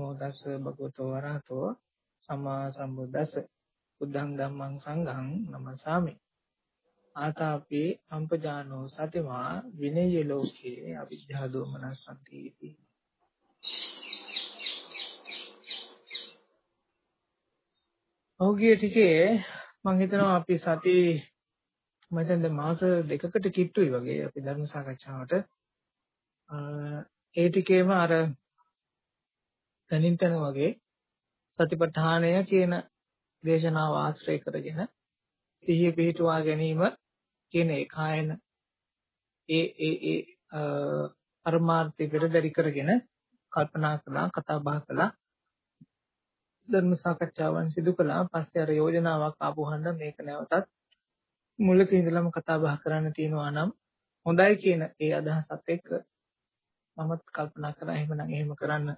නමෝ තස්ස භගවතෝ වරහතෝ සම්මා සම්බුද්දස්ස බුද්ධං ධම්මං සංඝං නමස්සාමි ආතාපි සම්පජානෝ සතිමා විනය්‍ය ලෝකේ අවිද්‍යා දෝමනසන්ති इति। ඔහුගේ ටිකේ මම හිතනවා අපි සති මම හිතන්නේ මාස දෙකකට කිට්ටුයි වගේ අපි ධර්ම සාකච්ඡාවට. ඒ ටිකේම අර තනින් තන වගේ සතිපට්ඨානය කියන දේශනාව ආශ්‍රය කරගෙන සිහිය පිහිටුවා ගැනීම කියන ඒකායන ඒ ඒ ඒ පරමාර්ථය පෙරදරි කරගෙන කල්පනා කළා කතා බහ කළා. ධර්ම සාකච්ඡාවන් සිදු කළා. පස්සේ අර යෝජනාවක් ආපුහඳ මේක නැවතත් මුලක ඉඳලම කතා බහ කරන්න තියෙනවා නම් හොඳයි කියන ඒ අදහසත් එක්ක මමත් කල්පනා කරා එහෙමනම් එහෙම කරන්න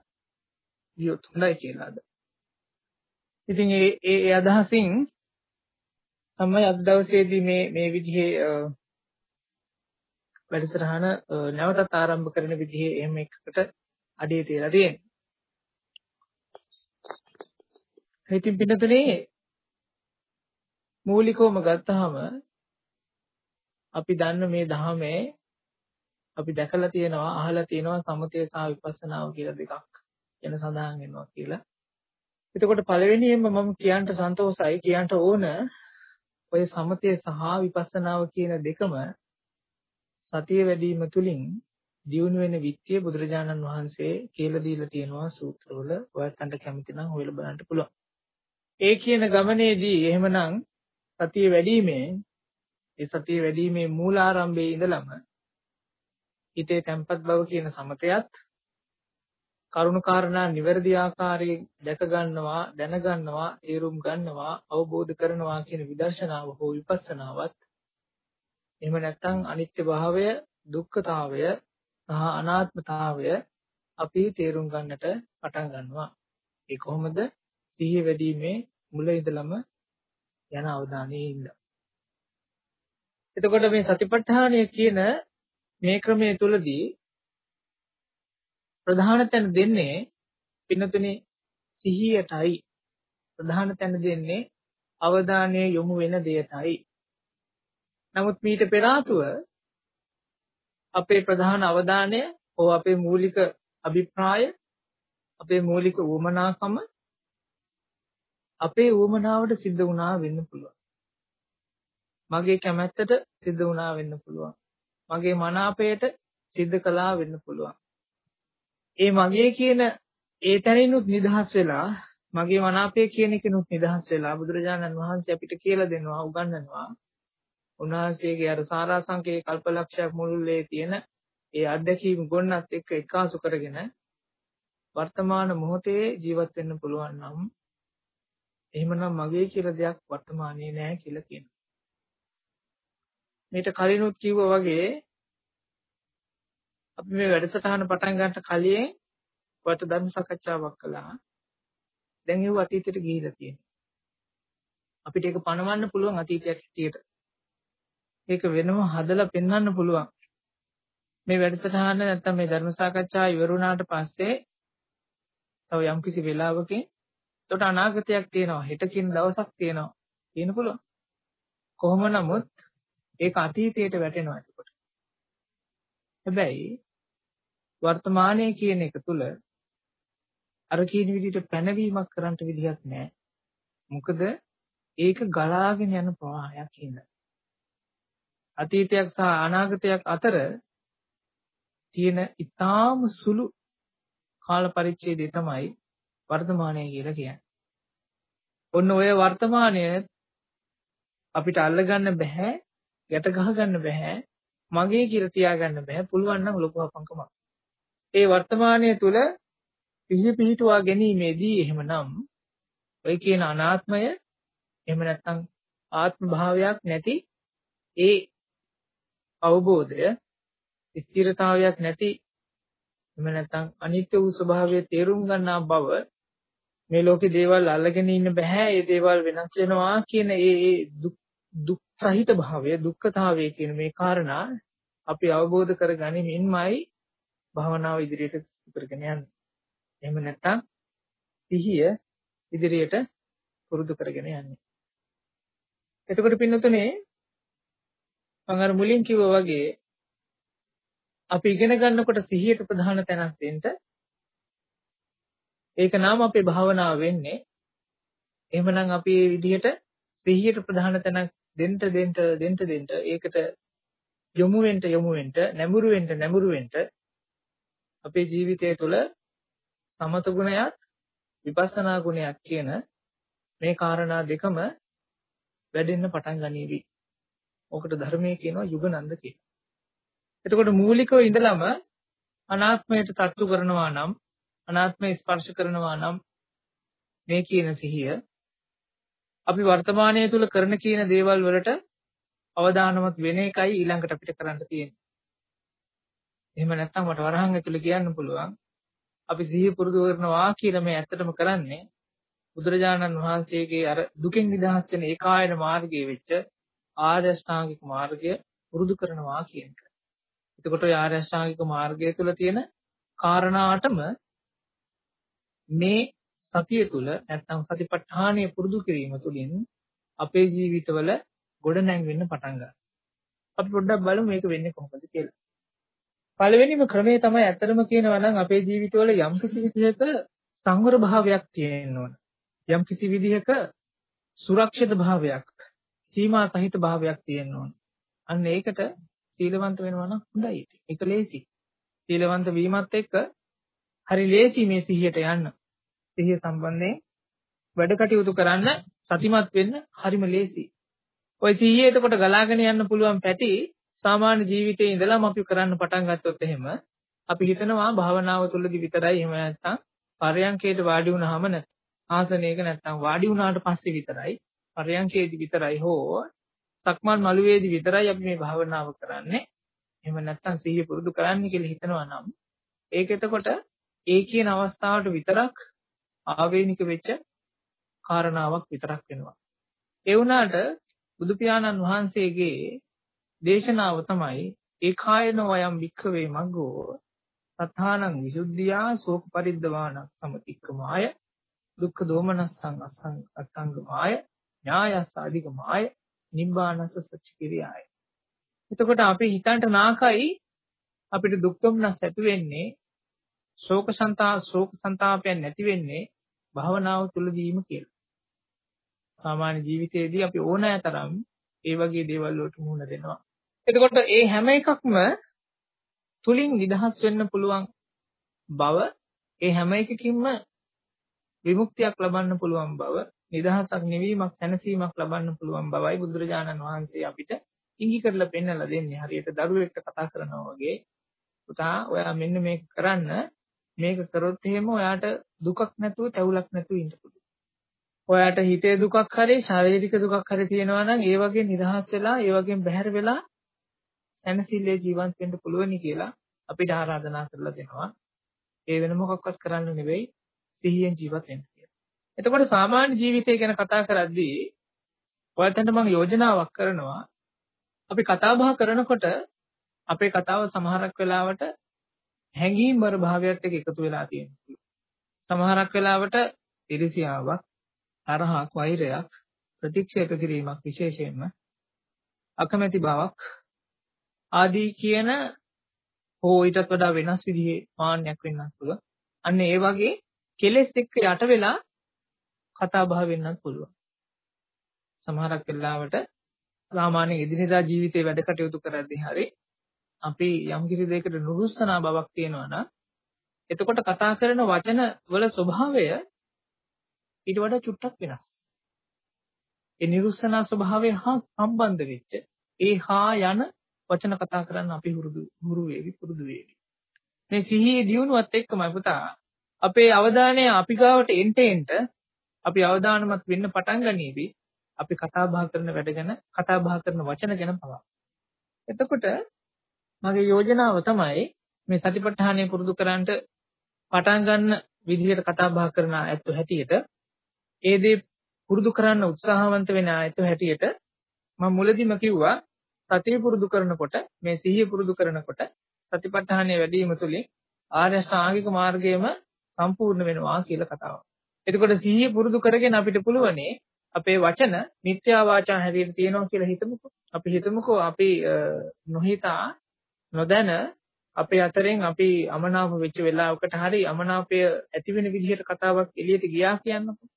ගියොත් හොඳයි කියලාද. ඉතින් ඒ ඒ අදහසින් තමයි අද දවසේදී මේ මේ විදිහේ වැඩසටහන නැවතත් ආරම්භ කරන විදිහේ එහෙම එකකට අඩිය තියලා තියෙන්නේ. ඉතින් පින්නතුනේ මූලිකවම ගත්තාම අපි දන්න මේ ධහමේ අපි දැකලා තියෙනවා අහලා තියෙනවා සමතය සහ විපස්සනාව කියලා දෙකක් ගැන සඳහන් වෙනවා කියලා. එතකොට පළවෙනියෙන්ම මම කියන්න සන්තෝසයි කියන්න ඕන ඔය සමතය සහ විපස්සනාව කියන දෙකම සතිය වැඩිම තුලින් දියුණු වෙන විත්‍ය බුදුරජාණන් වහන්සේ කියලා දීලා තියෙනවා සූත්‍රවල ඔයයන්ට කැමති නම් හොයලා බලන්න පුළුවන්. ඒ කියන ගමනේදී එහෙමනම් සතිය වැඩිීමේ ඒ සතිය වැඩිීමේ මූලාරම්භයේ ඉඳලම හිතේ තැම්පත් බව කියන සමතයත් කරුණු කාරණා නිවැරදි ආකාරයෙන් දැක ගන්නවා දැනගන්නවා තේරුම් ගන්නවා අවබෝධ කරනවා කියන විදර්ශනාව හෝ විපස්සනාවත්. එහෙම නැත්නම් අනිත්‍ය භාවය දුක්ඛතාවය සහ අනාත්මතාවය අපි තේරුම් ගන්නට පටන් ගන්නවා. ඒ කොහොමද? සිහිය වැඩිීමේ මුල ඉඳලම යන අවධානයේ ඉන්න. එතකොට මේ සතිපට්ඨානය කියන මේ ක්‍රමයේ තුලදී ප්‍රධාන තැන දෙන්නේ පින්නතුනේ සිහියටයි. ප්‍රධාන තැන දෙන්නේ අවධානය යොමු වෙන දෙයටයි. නමුත් මීට පෙර අපේ ප්‍රධාන අවධානය හෝ අපේ මූලික අභිප්‍රාය අපේ මූලික උවමනාකම අපේ උවමනාවට සිද්ධ වුණා වෙන්න පුළුවන්. මගේ කැමැත්තට සිද්ධ වුණා වෙන්න පුළුවන්. මගේ මනාපයට සිද්ධ කළා වෙන්න පුළුවන්. ඒ මගේ කියන ඒ තැනිනුත් නිදහස් වෙලා මගේ මනාපය කියන එකනුත් නිදහස් වෙලා බුදුරජාණන් වහන්සේ අපිට කියලා දෙනවා උගන්වනවා උන්වහන්සේගේ අර සාරාංශකේ කල්පලක්ෂයක් මුළුල්ලේ තියෙන ඒ අත්දැකීම් ගොන්නත් එක්ක එකාසු කරගෙන වර්තමාන මොහොතේ ජීවත් වෙන්න පුළුවන් නම් එහෙමනම් මගේ කියලා දෙයක් වර්තමානයේ නැහැ කියලා කියනවා. මේට කලිනුත් කිව්වා වගේ අපි මේ වැඩසටහන පටන් ගන්නට කලින් ඔයත් ධර්ම සාකච්ඡාවක් කළා. දැන් ඒව අතීතයට ගිහිලා තියෙනවා. අපිට ඒක පණවන්න පුළුවන් අතීතයක් හිටියට. ඒක වෙනම හදලා පෙන්වන්න පුළුවන්. මේ වැඩසටහන නැත්තම් මේ ධර්ම සාකච්ඡාව ඉවර වුණාට පස්සේ තව යම්කිසි වෙලාවකින් එතකොට අනාගතයක් තියෙනවා. හෙට කියන දවසක් තියෙනවා. තියෙන පුළුවන්. කොහොම නමුත් ඒක අතීතයට වැටෙනවා එතකොට. හැබැයි වර්තමානයේ කියන එක තුල අර කියන විදිහට පැනවීමක් කරන්න විදිහක් නැහැ. මොකද ඒක ගලාගෙන යන ප්‍රවාහයක් හින්දා. අතීතයක් සහ අනාගතයක් අතර තියෙන ඊටාම සුළු කාල පරිච්ඡේදය තමයි වර්තමානය කියලා කියන්නේ. ඔන්න ඔය වර්තමානය අපිට අල්ලගන්න බෑ, ගැට ගහගන්න බෑ, මගේ කියලා තියාගන්න බෑ. පුළුවන් නම් ලොකු අපංකමක්. ඒ වර්තමානයේ තුල පිහිය පිහිටුවා ගැනීමේදී එහෙමනම් ඔය කියන අනාත්මය එහෙම නැත්නම් ආත්ම භාවයක් නැති ඒ අවබෝධය ස්ථිරතාවයක් නැති එහෙම නැත්නම් අනිත්‍ය වූ ස්වභාවය තේරුම් ගන්නා බව මේ ලෝකේ දේවල් අල්ලගෙන ඉන්න බෑ ඒ දේවල් වෙනස් වෙනවා කියන ඒ ඒ දුක් සහිත භාවය දුක්ඛතාවය කියන මේ කාරණා අපි අවබෝධ කරගනිමින්මයි භවනාව ඉදිරියට කරගෙන යන්නේ. එහෙම නැත්නම් සිහිය ඉදිරියට පුරුදු කරගෙන යන්නේ. එතකොට පින්නතුනේ මම අර මුලින් කිව්වා වගේ අපි ඉගෙන ගන්නකොට සිහියට ප්‍රධාන තැනක් දෙන්න ඒක නම් අපේ භාවනාව වෙන්නේ එහෙමනම් අපි මේ විදිහට සිහියට ප්‍රධාන තැනක් දෙන්න දෙන්න දෙන්න දෙන්න ඒකට යොමු වෙන්න යොමු වෙන්න නැඹුරු වෙන්න නැඹුරු වෙන්න අපේ ජීවිතය තුළ සමත ගුණයත් විපස්සනා ගුණයක් කියන මේ කාරණා දෙකම වැඩෙන්න පටන් ගනීවි. ඕකට ධර්මයේ කියනවා යුගනන්ද කියලා. එතකොට මූලිකව ඉඳලම අනාත්මයට තත්තු කරනවා නම් අනාත්මය ස්පර්ශ කරනවා නම් මේ කියන සිහිය අපි වර්තමානයේ තුල කරන කියන දේවල් වලට අවදානමත් වෙන එකයි ඊළඟට අපිට කරන්න තියෙන්නේ. එහෙම නැත්නම් මට වරහන් ඇතුලේ කියන්න පුළුවන් අපි සිහිය පුරුදු කරනවා කියලා මේ ඇත්තටම කරන්නේ බුදුරජාණන් වහන්සේගේ අර දුකෙන් නිදහස් වෙන ඒකායන මාර්ගයේ වෙච්ච ආර්ය අෂ්ටාංගික මාර්ගය පුරුදු කරනවා කියන එක. එතකොට ඔය ආර්ය අෂ්ටාංගික මාර්ගය තුල තියෙන කාරණාටම මේ සතිය තුල නැත්නම් සතිපට්ඨානය පුරුදු කිරීම තුළින් අපේ ජීවිතවල ගොඩ නැංවෙන්න පටන් ගන්නවා. අපි පොඩ්ඩක් බලමු මේක වෙන්නේ කොහොමද කියලා. පළවෙනිම ක්‍රමය තමයි ඇත්තටම කියනවා නම් අපේ ජීවිතවල යම් කිසි විදිහක සංවර භාවයක් තියෙන්න ඕන. යම් කිසි විදිහක සුරක්ෂිත භාවයක්, සීමා සහිත භාවයක් තියෙන්න ඕන. අන්න ඒකට සීලවන්ත වෙනවා නම් හොඳයි. ඒක ලේසි. සීලවන්ත වීමත් එක්ක හරි ලේසි මේ සිහියට යන්න. සිහිය සම්බන්ධයෙන් වැඩ කටයුතු කරන්න සතිමත් වෙන්න හරිම ලේසි. ওই සිහිය එතකොට ගලාගෙන යන්න පුළුවන් පැටි සාමාන්‍ය ජීවිතයේ ඉඳලාම අපි කරන්න පටන් ගත්තොත් එහෙම අපි හිතනවා භාවනාව තුළදී විතරයි එහෙම නැත්නම් පරයන්කේට වාඩි වුණාම නැත් ආසනයක නැත්නම් වාඩි වුණාට පස්සේ විතරයි පරයන්කේදී විතරයි හෝ සක්මන් මළුවේදී විතරයි අපි මේ භාවනාව කරන්නේ එහෙම නැත්නම් සිහිය පුරුදු කරන්න කියලා හිතනවා නම් ඒක එතකොට ඒ කියන අවස්ථාවට විතරක් ආවේනික වෙච්ච කාරණාවක් විතරක් වෙනවා. ඒ වුණාට බුදු පියාණන් වහන්සේගේ දේශනාව තමයි ඒකායන වයම් වික්ඛවේ මග්ගෝ සත්තානං විසුද්ධියා ශෝක පරිද්දවාන සමතික්කමාය දුක්ඛ දෝමනස්සං අස්සං අත්තංගමාය ඥායස්ස අධිකමාය නිබ්බානස සච්චිකිරියාය. එතකොට අපි හිතන්ට නාකයි අපිට දුක් දුම්නස් ඇති වෙන්නේ ශෝක සන්තා ශෝක සන්තාපයන් නැති වෙන්නේ භවනාව තුලදීම කියලා. සාමාන්‍ය ජීවිතයේදී අපි ඕනෑ තරම් ඒ වගේ දේවල් වලට මුහුණ දෙනවා. එතකොට ඒ හැම එකක්ම තුලින් නිදහස් වෙන්න පුළුවන් බව ඒ හැම එකකින්ම විමුක්තියක් ලබන්න පුළුවන් බව නිදහසක් නිවීමක් සැනසීමක් ලබන්න පුළුවන් බවයි බුදුරජාණන් වහන්සේ අපිට ඉඟි කරලා පෙන්නලා දෙන්නේ හරියට දරුවෙක්ට කතා කරනවා වගේ පුතා ඔයා මෙන්න මේක කරන්න මේක කරොත් එහෙම ඔයාට දුකක් නැතුව තැවුලක් නැතුව ඉන්න පුළුවන්. ඔයාට හිතේ දුකක් හරි ශාරීරික දුකක් හරි තියෙනවා නම් ඒ වගේ නිදහස් වෙලා ඒ වගේම බැහැර වෙලා සැනසille ජීවත් වෙන්න පුළුවනි කියලා අපිට ආරාධනා කරලා දෙනවා. ඒ වෙන මොකක්වත් කරන්න නෙවෙයි සිහියෙන් ජීවත් වෙන්න කියලා. එතකොට සාමාන්‍ය ජීවිතය ගැන කතා කරද්දී ඔයතන්ට මම යෝජනාවක් කරනවා. අපි කතා බහ කරනකොට අපේ කතාව සමහරක් වෙලාවට හැඟීම්බර භාවයත් එක්ක එකතු වෙලා තියෙනවා. සමහරක් වෙලාවට ඉරිසියාවක්, තරහක්, වෛරයක්, ප්‍රතික්ෂේප කිරීමක් විශේෂයෙන්ම අකමැති බවක් ආදී කියන හෝ ඊටත් වඩා වෙනස් විදිහේ මාන්නයක් වෙන්නත් පුළුවන්. අන්න ඒ වගේ කෙලෙස් එක්ක යට වෙලා කතා බහ වෙන්නත් පුළුවන්. සමහරක් වෙලාවට සාමාන්‍ය එදිනෙදා ජීවිතේ වැඩ කටයුතු කරද්දී හරි අපි යම් කිසි දෙයකට නුරුස්සනා බවක් තියෙනවා නම් එතකොට කතා කරන වචන වල ස්වභාවය ඊට වඩා චුට්ටක් වෙනස්. ඒ නිරුස්සනා ස්වභාවය හා සම්බන්ධ වෙච්ච ඒ හා යන වචන කතා කරන්න අපි හුරුදු හුරු වේවි පුරුදු වේවි. මේ සිහියේ දියුණුවත් එක්කමයි පුතා අපේ අවධානය අපි ගාවට එන්ට එන්ට අපි අවධානමත් වෙන්න පටන් ගනීවි. අපි කතා බහ කරන වැඩ ගැන කතා බහ කරන වචන ගැන පවා. එතකොට මගේ යෝජනාව තමයි මේ සතිපට්ඨානය පුරුදු කරන්නට පටන් ගන්න විදිහට කතා බහ කරන ඇත්ත හැටියට ඒ දේ පුරුදු කරන්න උත්සාහවන්ත වෙන ඇත්ත හැටියට මම මුලදිම කිව්වා සතිය පුරුදු කරනකොට මේ සිහිය පුරුදු කරනකොට සතිපට්ඨානය වැඩි වීම තුළින් ආර්ය ශ්‍රාංගික මාර්ගයම සම්පූර්ණ වෙනවා කියලා කතාවක්. එතකොට සිහිය පුරුදු කරගෙන අපිට පුළුවනේ අපේ වචන මිත්‍යා වාචා හැටියට තියෙනවා කියලා හිතමුකෝ. අපි හිතමුකෝ අපි නොහිතා නොදැන අපේ අතරින් අපි අමනාප වෙච්ච වෙලාවකට හරි අමනාපය ඇති වෙන විදිහට කතාවක් එළියට ගියා කියන්නකෝ.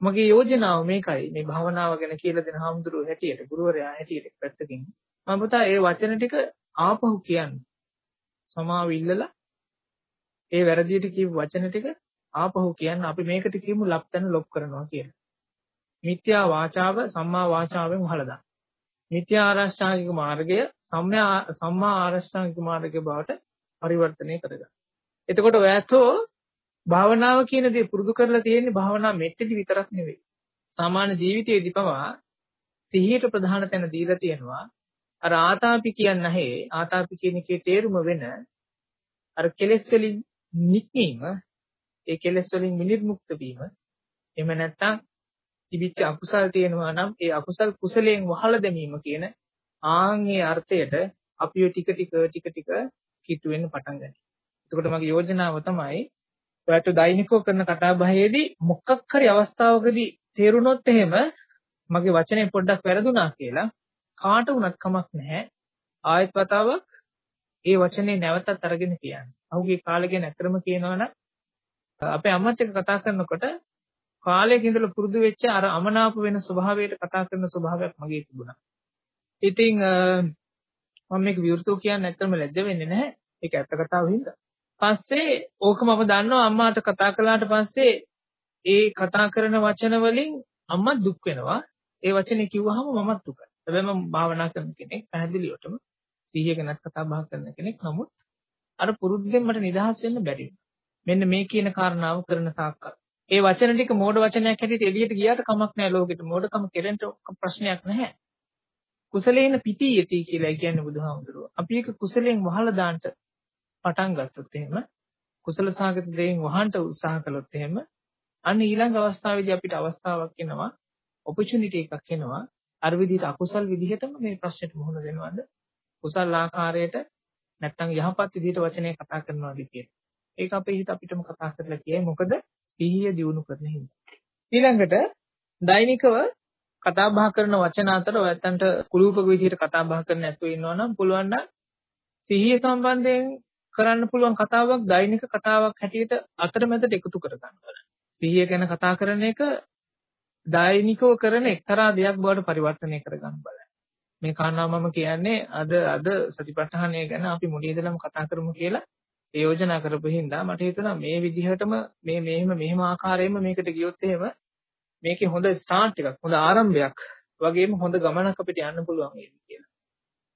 මගේ යෝජනාව මේකයි මේ භාවනාව ගැන කියලා දෙන හාමුදුරුවෝ හැටියට ගුරුවරයා හැටියට පැත්තකින් මම පුතා ඒ වචන ටික ආපහු කියන්න සමාව ඉල්ලලා ඒ වැරදියට කියපු වචන ටික ආපහු කියන්න අපි මේකට කියමු ලප්තන ලොප් කරනවා කියලා. මිත්‍යා වාචාව සම්මා වාචාවෙන් වහලා දාන්න. මිත්‍යා ආරෂ්ඨාංගික මාර්ගය සම්මා සම්මා ආරෂ්ඨාංගික මාර්ගය බවට පරිවර්තනය කරගන්න. එතකොට ඔයත්ෝ භාවනාව කියන දේ පුරුදු කරලා තියෙන්නේ භාවනා මෙට්ටේදී විතරක් නෙවෙයි. සාමාන්‍ය ජීවිතයේදී පවා සිහියට ප්‍රධාන තැන දීලා තියෙනවා. අර ආතාපි කියන්නේ නැහැ. ආතාපි කියන එකේ තේරුම වෙන අර කෙලෙස් වලින් නික්මීම, ඒ කෙලෙස් වලින් විනිර්මුක්ත වීම. එහෙම නැත්නම් තිබිච්ච අකුසල් තියෙනවා නම් ඒ අකුසල් කුසලයෙන් වහලා දැමීම කියන ආන්ගේ අර්ථයට අපිව ටික ටික ටික ටික කිට්ටු වෙන්න පටන් ගන්නවා. එතකොට මගේ යෝජනාව තමයි ඔයත් දෛනිකව කරන කතා බහේදී මොකක් හරි අවස්ථාවකදී තේරුනොත් එහෙම මගේ වචනේ පොඩ්ඩක් වැරදුනා කියලා කාට වුණත් කමක් නැහැ. ආයෙත් වතාවක් ඒ වචනේ නැවතත් අරගෙන කියන්න. අහුගේ කාලේ ගැන ඇත්තම කියනවා නම් අපේ අම්මත් එක්ක කතා කරනකොට කාලයක ඉඳලා පුරුදු වෙච්ච අර අමනාප වෙන ස්වභාවයට කතා කරන ස්වභාවයක් මගේ තිබුණා. ඉතින් මම මේක විවෘතව කියන්නේ ඇත්තම ලැජ්ජ වෙන්නේ නැහැ. ඒක ඇත්ත කතාව හින්දා. පස්සේ ඕක මම දන්නවා අම්මාට කතා කළාට පස්සේ ඒ කතා කරන වචන වලින් අම්මා දුක් වෙනවා. ඒ වචනේ කිව්වහම මමත් දුකයි. හැබැයි මම භාවනා කරන කෙනෙක් පැහැදිලිවටම සිහිය ගැනත් කතා බහ කරන කෙනෙක්. නමුත් අර පුරුද්දෙන් මට නිදහස් වෙන්න බැරි මෙන්න මේ කියන කාරණාව කරන තාක්කල්. ඒ වචන ටික මෝඩ වචනයක් හැටියට එළියට ගියාට කමක් නැහැ ලෝකෙට. මෝඩකම කෙරෙන්න ප්‍රශ්නයක් නැහැ. කුසලේන පිටීයති කියලා කියන්නේ බුදුහාමුදුරුවෝ. අපි ඒක කුසලයෙන් වහලා දාන්න පටන් ගත්තොත් එහෙම කුසල සාගත දෙයින් වහන්න උත්සාහ කළොත් එහෙම අන්න ඊළඟ අවස්ථාවේදී අපිට අවස්ථාවක් එනවා ඔපචුනිටි එකක් එනවා. අර විදිහට අකුසල් විදිහටම මේ ප්‍රශ්නෙට මුහුණ දෙනවද? කුසල් ආකාරයට නැත්තම් යහපත් විදිහට වචනය කතා කරනවාද කියන ඒක අපේ හිත අපිටම කතා කරලා කියයි. මොකද සිහිය දියුණු කරන හින්දා. ඊළඟට දෛනිකව කතා බහ කරන වචන අතර ඔයත්තන්ට කුලූපක විදිහට කතා බහ කරන්න නැතුව ඉන්නවා නම් පුළුවන් නම් සිහිය සම්බන්ධයෙන් කරන්න පුළුවන් කතාවක් දෛනික කතාවක් හැටියට අතරමැදට එකතු කර ගන්න. සිහිය ගැන කතා කරන එක දෛනිකව කරන එක්තරා දෙයක් බවට පරිවර්තනය කර ගන්න බලන්න. මේ කාරණාව මම කියන්නේ අද අද සතිපට්ඨානය ගැන අපි මුලින් ඉඳලම කතා කරමු කියලා ඒ යෝජනා කරපු හින්දා මට හිතුණා මේ විදිහටම මේ මෙහෙම මෙහෙම ආකාරයෙන්ම මේකට ගියොත් එහෙම මේකේ හොඳ ස්ටාර්ට් එකක් හොඳ ආරම්භයක් වගේම හොඳ ගමනක් අපිට යන්න පුළුවන් වේවි කියලා.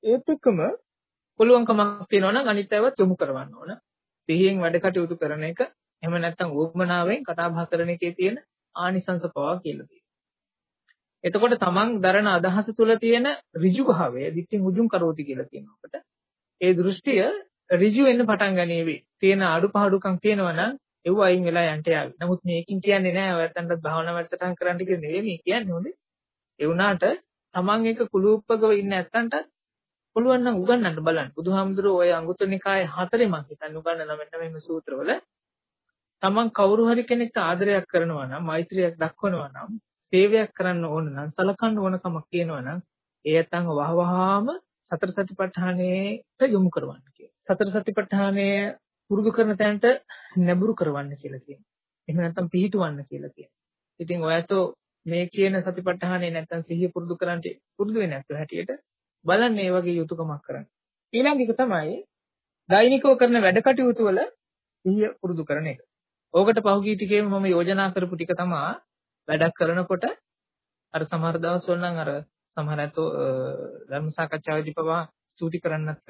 ඒත් එක්කම පුළුවන්කමක් තියෙනවා නම් අනිත් අයවත් යොමු කරවන්න ඕන. සිහියෙන් වැඩ කටයුතු කරන එක එහෙම නැත්නම් උවමනාවෙන් කතා බහ කරන එකේ තියෙන ආනිසංස පවා කියලා තියෙනවා. එතකොට තමන් දරන අදහස තුළ තියෙන ඍජු භාවය දිත්‍තින් උජුම් කරෝති කියලා කියනකොට ඒ දෘෂ්ටිය ඍජු වෙන්න පටන් ගනීවි. තියෙන අඩුපාඩුකම් තියෙනවා නම් ඒව අයින් වෙලා යන්න යාවි. නමුත් මේකින් කියන්නේ නෑ ඔයයන්ටත් භාවනා වැඩසටහන් කරන්න කියලා නෙවෙයි කියන්නේ හොඳේ. ඒ වුණාට තමන් එක කුලූප්පකව ඉන්න නැත්තන්ට පුළුවන් නම් උගන්වන්න බලන්න. බුදුහාමුදුරුවෝ ඔය අංගුත්තර නිකායේ හතරේ මම හිතන්නේ උගන්වන මෙන්න මෙහෙම සූත්‍රවල තමන් කවුරු හරි කෙනෙක්ට ආදරයක් කරනවා නම් මෛත්‍රියක් දක්වනවා නම් සේවයක් කරන්න ඕන නම් සලකන්න ඕන කමක් තියෙනවා නම් ඒ ඇත්තන් වහවහාම සතර සතිපට්ඨානයට යොමු කරවන්න කියලා. සතර සතිපට්ඨානය පුරුදු කරන තැනට නැඹුරු කරවන්න කියලා කියනවා. එහෙම නැත්නම් පිහිටවන්න කියලා කියනවා. ඉතින් ඔයතෝ මේ කියන සතිපට්ඨානේ නැත්නම් සිහිය පුරුදු කරන්ට පුරුදු වෙන්නේ නැත්නම් හැටියට බලන්න මේ වගේ යුතුයකමක් කරන්න. ඊළඟ එක තමයි දෛනිකව කරන වැඩ කටයුතු වල සිහිය පුරුදු කරන එක. ඕකට පහුගිය ටිකේම මම යෝජනා කරපු ටික තමයි වැඩක් කරනකොට අර සමහර දවස්වල නම් අර සමහර අතෝ ධර්ම සාකච්ඡාවේදී පවා ස්තුති කරන්නත්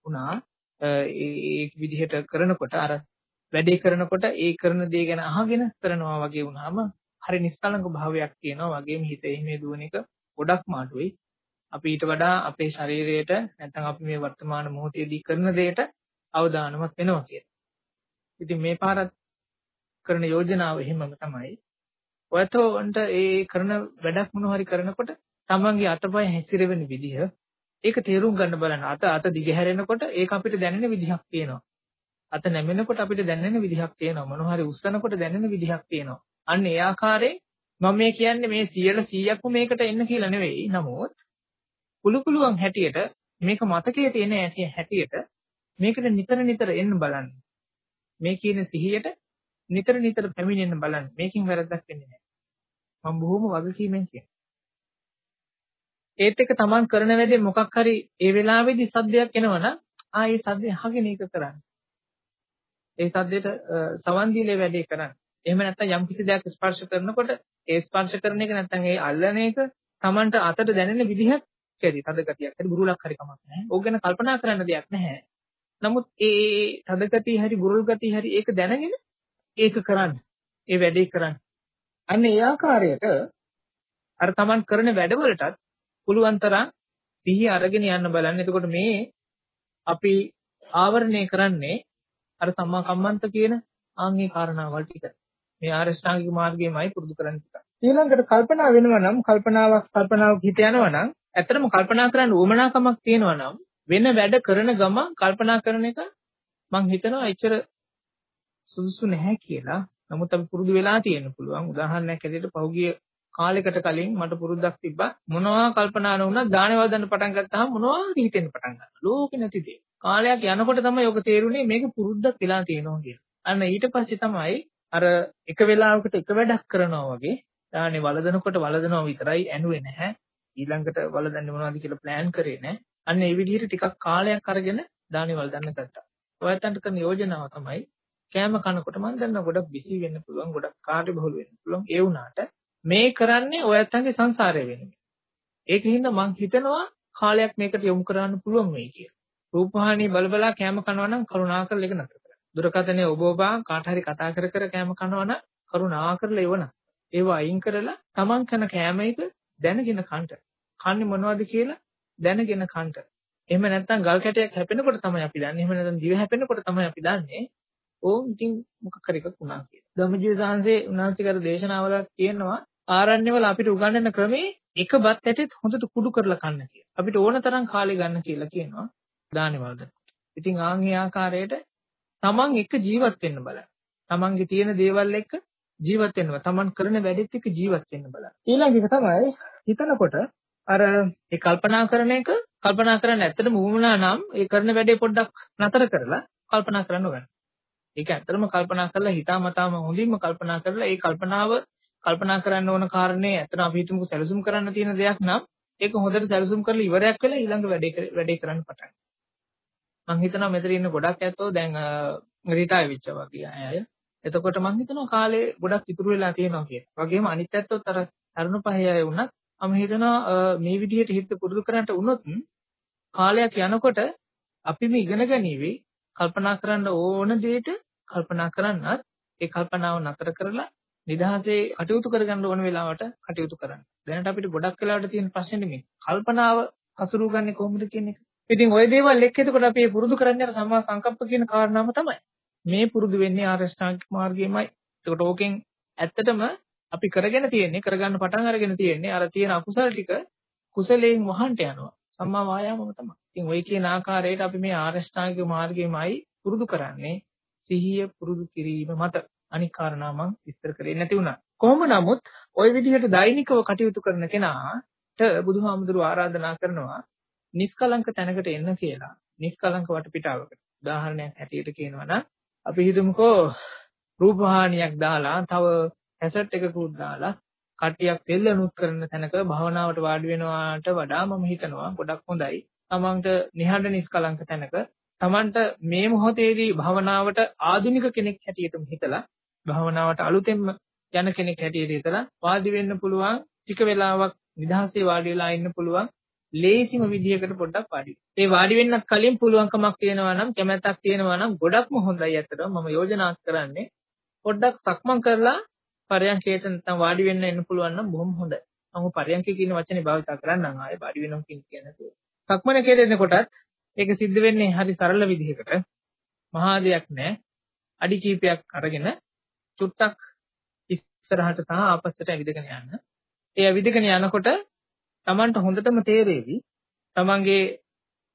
වුණා. ඒ විදිහට කරනකොට අර වැඩේ කරනකොට ඒ කරන දේ ගැන අහගෙන කරනවා වගේ වුණාම හරි නිස්කලංක භාවයක් තියෙනවා වගේම හිතේ මේ දුවන එක ගොඩක් මාටුයි. අපි ඊට වඩා අපේ ශරීරයට නැත්නම් අපි මේ වර්තමාන මොහොතේදී කරන දෙයට අවධානමත් වෙනවා කියලා. ඉතින් මේ පාරත් කරන යෝජනාව එහෙමම තමයි. ඔයතොන්ට ඒ කරන වැඩක් මොන හරි කරනකොට තමන්ගේ අතපය හැසිරෙවෙන විදිහ ඒක තේරුම් ගන්න බලන්න. අත අත දිගහැරෙනකොට ඒක අපිට දැනෙන විදිහක් තියෙනවා. අත නැමෙනකොට අපිට දැනෙන විදිහක් තියෙනවා. මොනවා හරි උස්සනකොට දැනෙන විදිහක් තියෙනවා. අන්න ඒ ආකාරයෙන් මම මේ කියන්නේ මේ 100%ක්ම මේකට එන්න කියලා නෙවෙයි. නමුත් පුළු පුළුවන් හැටියට මේක මතකයේ තියෙන හැටියට මේකට නිතර නිතර එන්න බලන්න. මේ කියන සිහියට නිතර නිතර පැමිණෙන්න බලන්න. මේකෙන් වැරද්දක් වෙන්නේ නැහැ. මම බොහොම වගකීමෙන් කියනවා. ඒත් එක තමන් කරන වැඩේ මොකක් හරි ඒ වෙලාවේදී සද්දයක් එනවනම් ආ ඒ සද්දේ අහගෙන ඒක කරන්න. ඒ සද්දෙට සවන් දීලා වැඩේ කරන්න. එහෙම නැත්නම් යම් කිසි දෙයක් ස්පර්ශ කරනකොට ඒ ස්පර්ශ කරන එක නැත්නම් ඒ අල්ලන එක තමන්ට අතට දැනෙන විදිහක් ඇති. තද ගතියක් හරි බුරුලක් හරි කමක් නැහැ. ඕක ගැන කල්පනා කරන්න දෙයක් නැහැ. නමුත් ඒ තද ගතිය හරි බුරුල් ගතිය හරි ඒක දැනගෙන ඒක කරන්න. ඒ වැඩේ කරන්න. අන්න ඒ ආකාරයට අර තමන් කරන වැඩවලටත් පුළුවන් තරම් සිහිය අරගෙන යන්න බලන්න. එතකොට මේ අපි ආවරණය කරන්නේ අර සම්මා කම්මන්ත කියන ආන්ගේ කාරණාවල් ටික. මේ ආරෂ්ඨාංගික මාර්ගයමයි පුරුදු කරන්න ටික. ඊළඟට කල්පනා වෙනවා නම් කල්පනාවක් කල්පනාවක් හිත යනවා නම් ඇත්තටම කල්පනා කරන්න උවමනාකමක් තියෙනවා නම් වෙන වැඩ කරන ගමන් කල්පනා කරන එක මං හිතනවා එච්චර සුදුසු නැහැ කියලා. නමුත් අපි පුරුදු වෙලා තියෙන්න පුළුවන්. උදාහරණයක් ඇරෙන්න පහුගිය කාලයකට කලින් මට පුරුද්දක් තිබ්බා මොනවා කල්පනා නොවුණා දාන වදන්න පටන් ගත්තාම මොනවා හිතෙන්න පටන් ගන්නවා. ලෝකෙ නැති දේ. කාලයක් යනකොට තමයි ඔක තේරුනේ මේක පුරුද්දක් වෙලා තියෙනවා කියලා. අන්න ඊට පස්සේ තමයි අර එක වෙලාවකට එක වැඩක් කරනවා වගේ දානේ වලදනකොට වලදනවා විතරයි ඇනුවේ නැහැ. ඊළඟට වලදන්නේ මොනවද කියලා ප්ලෑන් කරේ නැහැ. අන්න ඒ විදිහට ටිකක් කාලයක් අරගෙන දානේ වලදන්න ගත්තා. ඔයයන්ට කරන යෝජනාව තමයි කෑම කනකොට මම දන්නවා ගොඩක් බිසි වෙන්න පුළුවන් ගොඩක් කාර්යබහුල වෙන්න පුළුවන් ඒ වුණාට මේ කරන්නේ ඔයයන්ගේ සංසාරය වෙනුවෙන්. ඒකින්ද මං හිතනවා කාලයක් මේකට යොමු කරන්න පුළුවන් වෙයි කියලා. රූපහානිය බලබලා කෑම කනවා නම් කරුණාකරලා ඒක නතර කරන්න. දුරකථනයේ ඔබ ඔබා කාට හරි කතා කර කර කෑම කනවා නම් කරුණාකරලා ඒව නතර. ඒව අයින් කරලා Taman කන කෑම එක දැනගෙන කන්න. කන්නේ මොනවද කියලා දැනගෙන කන්න. එහෙම නැත්නම් ගල් කැටයක් හැපෙනකොට තමයි අපි දන්නේ. එහෙම නැත්නම් දිව හැපෙනකොට තමයි අපි දන්නේ. ඕම් ඉතින් මොකක් හරි එකක් වුණා කියලා. ධම්මජීව සාංශේ උන්වහන්සේ කර දේශනාවලක් කියනවා ආරණ්‍යවල අපිට උගන්වන ක්‍රමේ එක බත් ඇටෙත් හොඳට කුඩු කරලා කන්න කියලා. අපිට ඕන තරම් කාලේ ගන්න කියලා කියනවා දානේ වලද. ඉතින් ආන් මේ ආකාරයට තමන් එක ජීවත් වෙන්න බලන්න. තමන්ගේ තියෙන දේවල් එක්ක ජීවත් වෙනවා. තමන් කරන වැඩෙත් එක්ක ජීවත් වෙන්න බලන්න. ඊළඟ එක තමයි හිතනකොට අර ඒ කල්පනා කරන එක කල්පනා කරන්න ඇත්තටම වුණා නම් ඒ කරන වැඩේ පොඩ්ඩක් නතර කරලා කල්පනා කරන්න ගන්න. ඒක ඇත්තටම කල්පනා කරලා හිතාමතාම හොඳින්ම කල්පනා කරලා ඒ කල්පනාව කල්පනා කරන්න ඕන කාරණේ ඇත්තට අපි හිතමුකෝ සැලසුම් කරන්න තියෙන දෙයක් නම් ඒක හොඳට සැලසුම් කරලා ඉවරයක් වෙලා ඊළඟ වැඩේ වැඩේ කරන්න පටන් මම හිතනවා මෙතන ඉන්න ගොඩක් ඇත්තෝ දැන් රිටයර් වෙච්ච වගේ අය. එතකොට මම හිතනවා කාලේ ගොඩක් ඉතුරු වෙලා තියෙනවා කියලා. වගේම අනිත් ඇත්තොත් අර තරුණ පහේ අය වුණත් මම හිතනවා මේ විදිහට හිත පුරුදු කරන්නට වුණොත් කාලයක් යනකොට අපි මේ ඉගෙන ගනිවි කල්පනා කරන්න ඕන දෙයට කල්පනා කරන්නත් ඒ කල්පනාව නතර කරලා නිදහසේ කටයුතු කරගන්න ඕන වෙලාවට කටයුතු කරන්න. දැනට අපිට ගොඩක් වෙලාවට තියෙන ප්‍රශ්නේ නෙමෙයි. කල්පනාව හසුරුවගන්නේ කොහොමද කියන එක. ඉතින් ওই දේවල් එක්ක එතකොට අපි පුරුදු කරන්නේ අර සම්මා සංකප්ප කියන කාරණාව තමයි. මේ පුරුදු වෙන්නේ ආරෂ්ඨාංගික මාර්ගයමයි. එතකොට ඕකෙන් ඇත්තටම අපි කරගෙන තියෙන්නේ කරගන්න පටන් අරගෙන තියෙන්නේ අර තියෙන අකුසල ටික කුසලයෙන් වහන්ට යනවා. සම්මා වායාමම තමයි. ඉතින් ওই කියන ආකාරයට අපි මේ ආරෂ්ඨාංගික මාර්ගයමයි පුරුදු කරන්නේ සිහිය පුරුදු කිරීම මත. අනික් කාරණා මම විස්තර කරේ නැති වුණා. කොහොම නමුත් ওই විදිහට දෛනිකව කටයුතු කරන කෙනාට බුදුහාමුදුරුවෝ ආරාධනා කරනවා නිස්කලංක තැනකට එන්න කියලා. නිස්කලංක වටපිටාවකට. උදාහරණයක් හැටියට කියනවා නම් අපි හිතමුකෝ රූපහානියක් දාලා තව කැසට් එකකුත් දාලා කට්ටියක් සෙල්ලනුත් කරන තැනක භවනාවට වාඩි වෙනවාට වඩා මම හිතනවා ගොඩක් හොඳයි. තමන්ට නිහඬ නිස්කලංක තැනක තමන්ට මේ මොහොතේදී භවනාවට ආධුනික කෙනෙක් හැටියටම හිතලා භවනාවට අලුතෙන්ම යන කෙනෙක් හැටියට හිතලා වාඩි වෙන්න පුළුවන් ටික වෙලාවක් නිදහසේ වාඩි වෙලා ඉන්න පුළුවන් ලේසිම විදිහකට පොඩ්ඩක් වාඩි ඒ වාඩි වෙන්නත් කලින් පුළුවන්කමක් තියෙනවා නම් කැමැත්තක් තියෙනවා නම් ගොඩක්ම හොඳයි අතට මම යෝජනා කරන්නේ පොඩ්ඩක් සක්මන් කරලා පරයන්කේට නැත්නම් වාඩි වෙන්න එන්න පුළුවන් නම් බොහොම හොඳයි. මම පරයන්කේ කියන වචනේ භාවිත කරන්නම් ආයේ වාඩි වෙනවා කියන කියන්නේ. සක්මන කෙරෙනකොටත් ඒක සිද්ධ වෙන්නේ හරි සරල විදිහකට. මහා දෙයක් නැහැ. අඩි කීපයක් අරගෙන චුට්ටක් ඉස්සරහට සහ ආපස්සට ඇවිදගෙන යන්න. ඒ ඇවිදගෙන යනකොට Tamanට හොඳටම තේරෙවි. Tamanගේ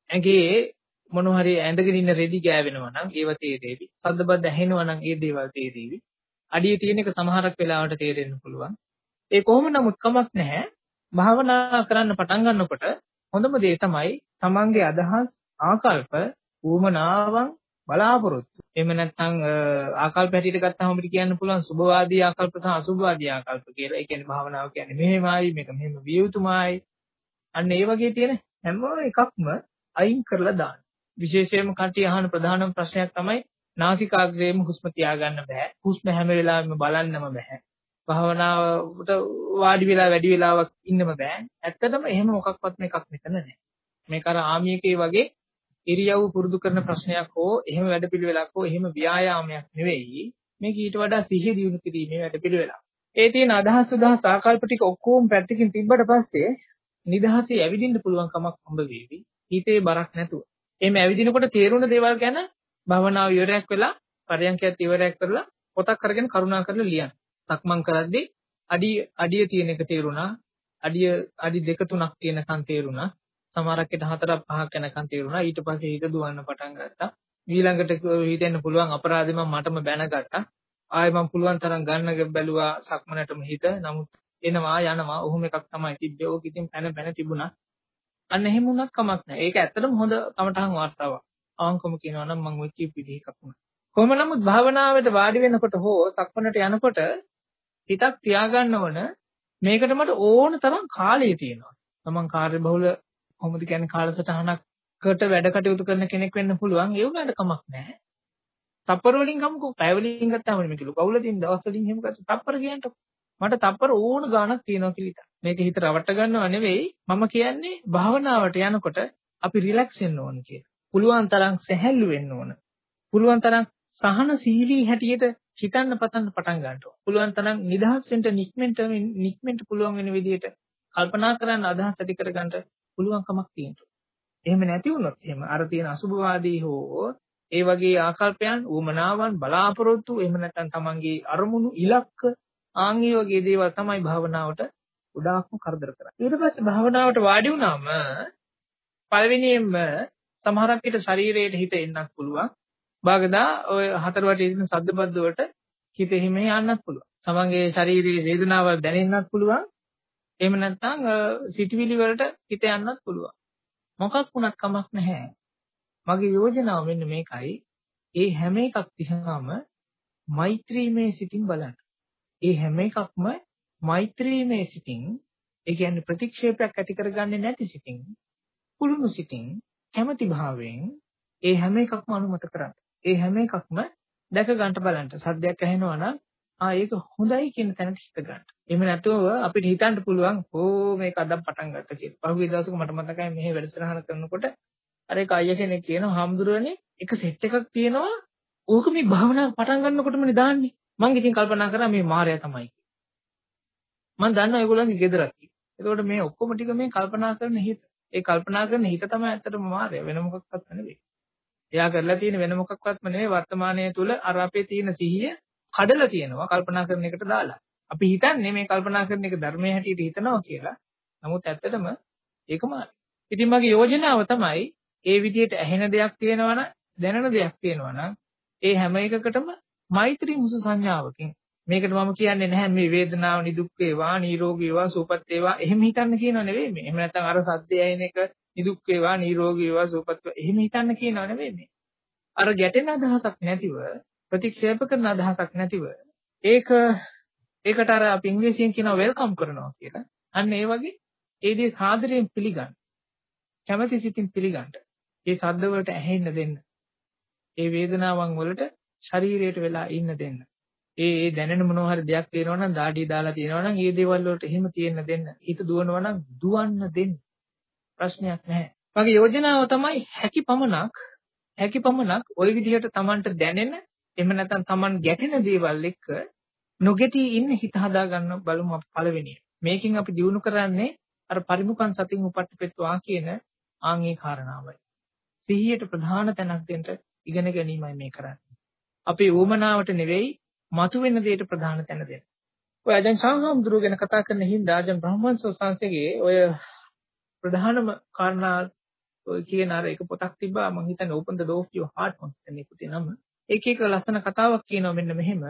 ඇඟේ මොන හරි ඇඳගෙන ඉන්න රෙදි ගෑවෙනවා නම් ඒව තේරෙවි. සද්දබද්ද ඇහෙනවා නම් ඒ දේවල් තේරෙවි. අඩිය තියෙන එක සමහරක් වෙලාවට තේරෙන්න පුළුවන්. ඒ කොහොම නමුත් කමක් නැහැ. භාවනා කරන්න පටන් ගන්නකොට හොඳම දේ තමයි තමන්ගේ අදහස් ආකල්ප ඌමනාවන් බලාපොරොත්තු. එහෙම නැත්නම් ආකල්ප හැටියට ගත්තාම අපිට කියන්න පුළුවන් සුභවාදී ආකල්ප සහ අසුභවාදී ආකල්ප කියලා. ඒ කියන්නේ භාවනාව කියන්නේ මෙහෙමයි, මේක මෙහෙම විය යුතුමයි. අන්න ඒ වගේ තියෙන හැම එකක්ම අයින් කරලා දාන්න. විශේෂයෙන්ම කටි අහන ප්‍රධානම ප්‍රශ්නයක් තමයි නාසිකාග්‍රේම හුස්ම තියාගන්න බෑ. හුස්ම හැම වෙලාවෙම බලන්නම බෑ. භාවනාවට වාඩි වෙලා වැඩි වෙලාවක් ඉන්නම බෑ. ඇත්තටම එහෙම මොකක්වත් එකක් මෙතන නැහැ. මේක අර ආමියකේ වගේ ඉරියව් පුරුදු කරන ප්‍රශ්නයක් හෝ එහෙම වැඩපිළිවෙලක් හෝ එහෙම ව්‍යායාමයක් නෙවෙයි. මේක ඊට වඩා සිහිය දියුණු කිරීමේ වැඩපිළිවෙලක්. ඒ තියෙන අදහස් සුදහස් ආකල්ප ටික ඔක්කොම පැත්තකින් තිබ්බට පස්සේ නිදහසේ ඇවිදින්න පුළුවන් කමක් හම්බ වෙවි. හිතේ බරක් නැතුව. එහෙම ඇවිදිනකොට තේරුණ දේවල් ගැන භවනාව ඉවරයක් වෙලා පරයන්කයත් ඉවරයක් කරලා පොතක් අරගෙන කරුණා කරලා ලියන්න. සක්මන් කරද්දී අඩිය අඩිය තියෙන එක තේරුණා. අඩිය අඩි දෙක තුනක් තියෙනකන් තේරුණා. සමහරක්කට හතරක් පහක් යනකම් තේරුණා. ඊට පස්සේ හිත දුවන්න පටන් ගත්තා. ඊළඟට හිතෙන්න පුළුවන් අපරාධෙ මම මටම බැනගත්තා. ආයෙ මම පුළුවන් තරම් ගන්න බැලුවා සක්මනටම හිත. නමුත් එනවා යනවා. ඔහොම එකක් තමයි තිබ්බේ. ඕක ඉතින් පැන පැන තිබුණා. අන්න එහෙම වුණත් කමක් නැහැ. ඒක ඇත්තටම හොඳ කමටහන් වார்த்தාවක්. අවංකම කියනවා නම් මම ඔය කියපු විදිහ එකක් වුණා. කොහොම නමුත් භාවනාවට වාඩි වෙනකොට හෝ සක්මනට යනකොට හිතක් තියාගන්න ඕන මේකට මට ඕන තරම් කාලය තියෙනවා. තමන් කාර්යබහුල කොහොමද කියන්නේ කාලසටහනකට වැඩ කටයුතු කරන කෙනෙක් වෙන්න පුළුවන්. ඒ වුණාට කමක් නැහැ. තප්පර වලින් ගමුකෝ. පැය වලින් ගත්තාම මේක ලොකු අවුල තියෙන දවස් වලින් එහෙම ගත්තා. තප්පර කියන්නකො. මට තප්පර ඕන ගාණක් තියෙනවා කියලා හිතා. මේක හිත රවට්ට ගන්නව නෙවෙයි. මම කියන්නේ භාවනාවට යනකොට අපි රිලැක්ස් වෙන්න ඕන කියලා. පුළුවන් තරම් සැහැල්ලු වෙන්න ඕන. පුළුවන් තරම් සහනශීලී හැටියට හිතන්න පතන්න පටන් ගන්න ඕන. පුළුවන් තරම් නිදහස් වෙන්න නික්මෙන්ට නික්මෙන්ට පුළුවන් වෙන විදිහට කල්පනා කරන්න අදහස් ඇති කරගන්න පුළුවන්කමක් තියෙනවා. එහෙම නැති වුණොත් එහෙම අර තියෙන අසුභවාදී හෝ ඒ වගේ ආකල්පයන්, ඌමනාවන්, බලාපොරොත්තු එහෙම නැත්නම් තමන්ගේ අරමුණු, ඉලක්ක ආන්ගේ වගේ දේවල් තමයි භාවනාවට ගොඩාක්ම කරදර කරන්නේ. ඊට පස්සේ භාවනාවට වාඩි වුණාම පළවෙනියෙන්ම සමහරක් විට ශරීරයට හිත එන්නත් පුළුවන්. භාගදා ඔය හතර වටේ තියෙන සද්දබද්ද වලට හිත හිම යන්නත් පුළුවන්. තමන්ගේ ශරීරයේ වේදනාවක් දැනෙන්නත් පුළුවන්. එහෙම නැත්නම් සිටිවිලි වලට හිත යන්නත් පුළුවන්. මොකක් වුණත් කමක් නැහැ. මගේ යෝජනාව මෙන්න මේකයි. ඒ හැම එකක් දිහාම මෛත්‍රීමේ සිතින් බලන්න. ඒ හැම එකක්ම මෛත්‍රීමේ සිතින් ඒ කියන්නේ ප්‍රතික්ෂේපයක් ඇති කරගන්නේ නැති සිතින් කුළුණු සිතින් කැමැති භාවයෙන් ඒ හැම එකක්ම අනුමත කරන්න. ඒ හැම එකක්ම දැක ගන්නට බලන්න. සද්දයක් ඇහෙනවා නම් ආ ඒක හොඳයි කියන තැනට හිත ගන්න. එහෙම නැතුව අපිට හිතන්න පුළුවන් ඕ මේක අදම් පටන් ගත්තා කියලා. පහුගිය දවසක මට මතකයි මෙහි වැඩසටහන කරනකොට අර එක අයියා කෙනෙක් කියනවා හාමුදුරනේ එක සෙට් එකක් තියෙනවා ඕක මේ භාවනාව පටන් ගන්නකොටමනේ දාන්නේ. මං ඉතින් කල්පනා කරා මේ මායя තමයි. මං දන්නවා ඒගොල්ලන්ගේ ගෙදරක් කියලා. ඒකෝට මේ ඔක්කොම ටික මේ කල්පනා කරන හිත. ඒ කල්පනා කරන හිත තමයි ඇත්තටම මායя වෙන මොකක්වත් නෙවෙයි. එයා කරලා තියෙන වෙන මොකක්වත්ම නෙවෙයි වර්තමානයේ තුල අර අපේ තියෙන සිහිය කඩලා තියෙනවා කල්පනා කරන එකට දාලා. අපි හිතන්නේ මේ කල්පනා කරන එක ධර්මයේ හැටියට හිතනවා කියලා. නමුත් ඇත්තටම ඒකමයි. ඉතින් මගේ යෝජනාව තමයි ඒ විදිහට ඇහෙන දෙයක් තියෙනවා නම් දැනෙන දෙයක් තියෙනවා නම් ඒ හැම එකකටම මෛත්‍රී මුසු සංඥාවකින් මේකට මම කියන්නේ නැහැ මේ වේදනාව නිදුක් වේවා නිරෝගී වේවා සුවපත් වේවා එහෙම හිතන්න කියනව නෙවෙයි මේ. එහෙම නැත්නම් අර සද්දය ඇහෙන එක නිදුක් වේවා නිරෝගී වේවා සුවපත් වේවා එහෙම හිතන්න කියනව නෙවෙයි මේ. අර ගැටෙන අදහසක් නැතිව ප්‍රතික්ෂේප කරන අදහසක් නැතිව ඒක ඒකට අර අපි ඉංග්‍රීසියෙන් කියනවා වෙල්කම් කරනවා කියලා. අන්න ඒ වගේ ඒ දේ සාදරයෙන් පිළිගන්න. කැමැති සිතින් පිළිගන්න. ඒ සද්ද වලට ඇහෙන්න දෙන්න. ඒ වේදනාවන් වලට ශරීරයට වෙලා ඉන්න දෙන්න. ඒ ඒ දැනෙන මොනවා හරි දෙයක් තියෙනවා නම් දාඩිය දාලා තියෙනවා නම් ඒ දේවල් වලට එහෙම තියෙන්න දෙන්න. හිත දුවනවා නම් දුවන්න දෙන්න. ප්‍රශ්නයක් නැහැ. මගේ යෝජනාව තමයි හැකි පමණක් හැකි පමණක් ওই විදිහට Tamanට දැනෙන එහෙම නැත්නම් Taman ගැටෙන දේවල් එක්ක නොගැටී ඉන්න හිත හදා ගන්න බලමු අපි පළවෙනිය. මේකෙන් අපි දිනු කරන්නේ අර පරිමුඛං සතින් උපට්ඨපෙත්වා කියන ආන්ගේ කාරණාවයි. සිහියට ප්‍රධාන තැනක් දෙන්න ඉගෙන ගැනීමයි මේ කරන්නේ. අපේ ඌමනාවට නෙවෙයි මතුවෙන දෙයට ප්‍රධාන තැන දෙන්න. ඔය අජන් සාහම්දුරු ගැන කතා කරන හින්දා අජන් බ්‍රහ්මංස සංසගේ ඔය ප්‍රධානම කාරණා ඔය කියන අර එක පොතක් තිබ්බා මම හිතන්නේ open the door of your heart මම හිතන්නේ පොතේ නම. ඒක එක ලස්සන කතාවක් කියනවා මෙන්න මෙහෙම.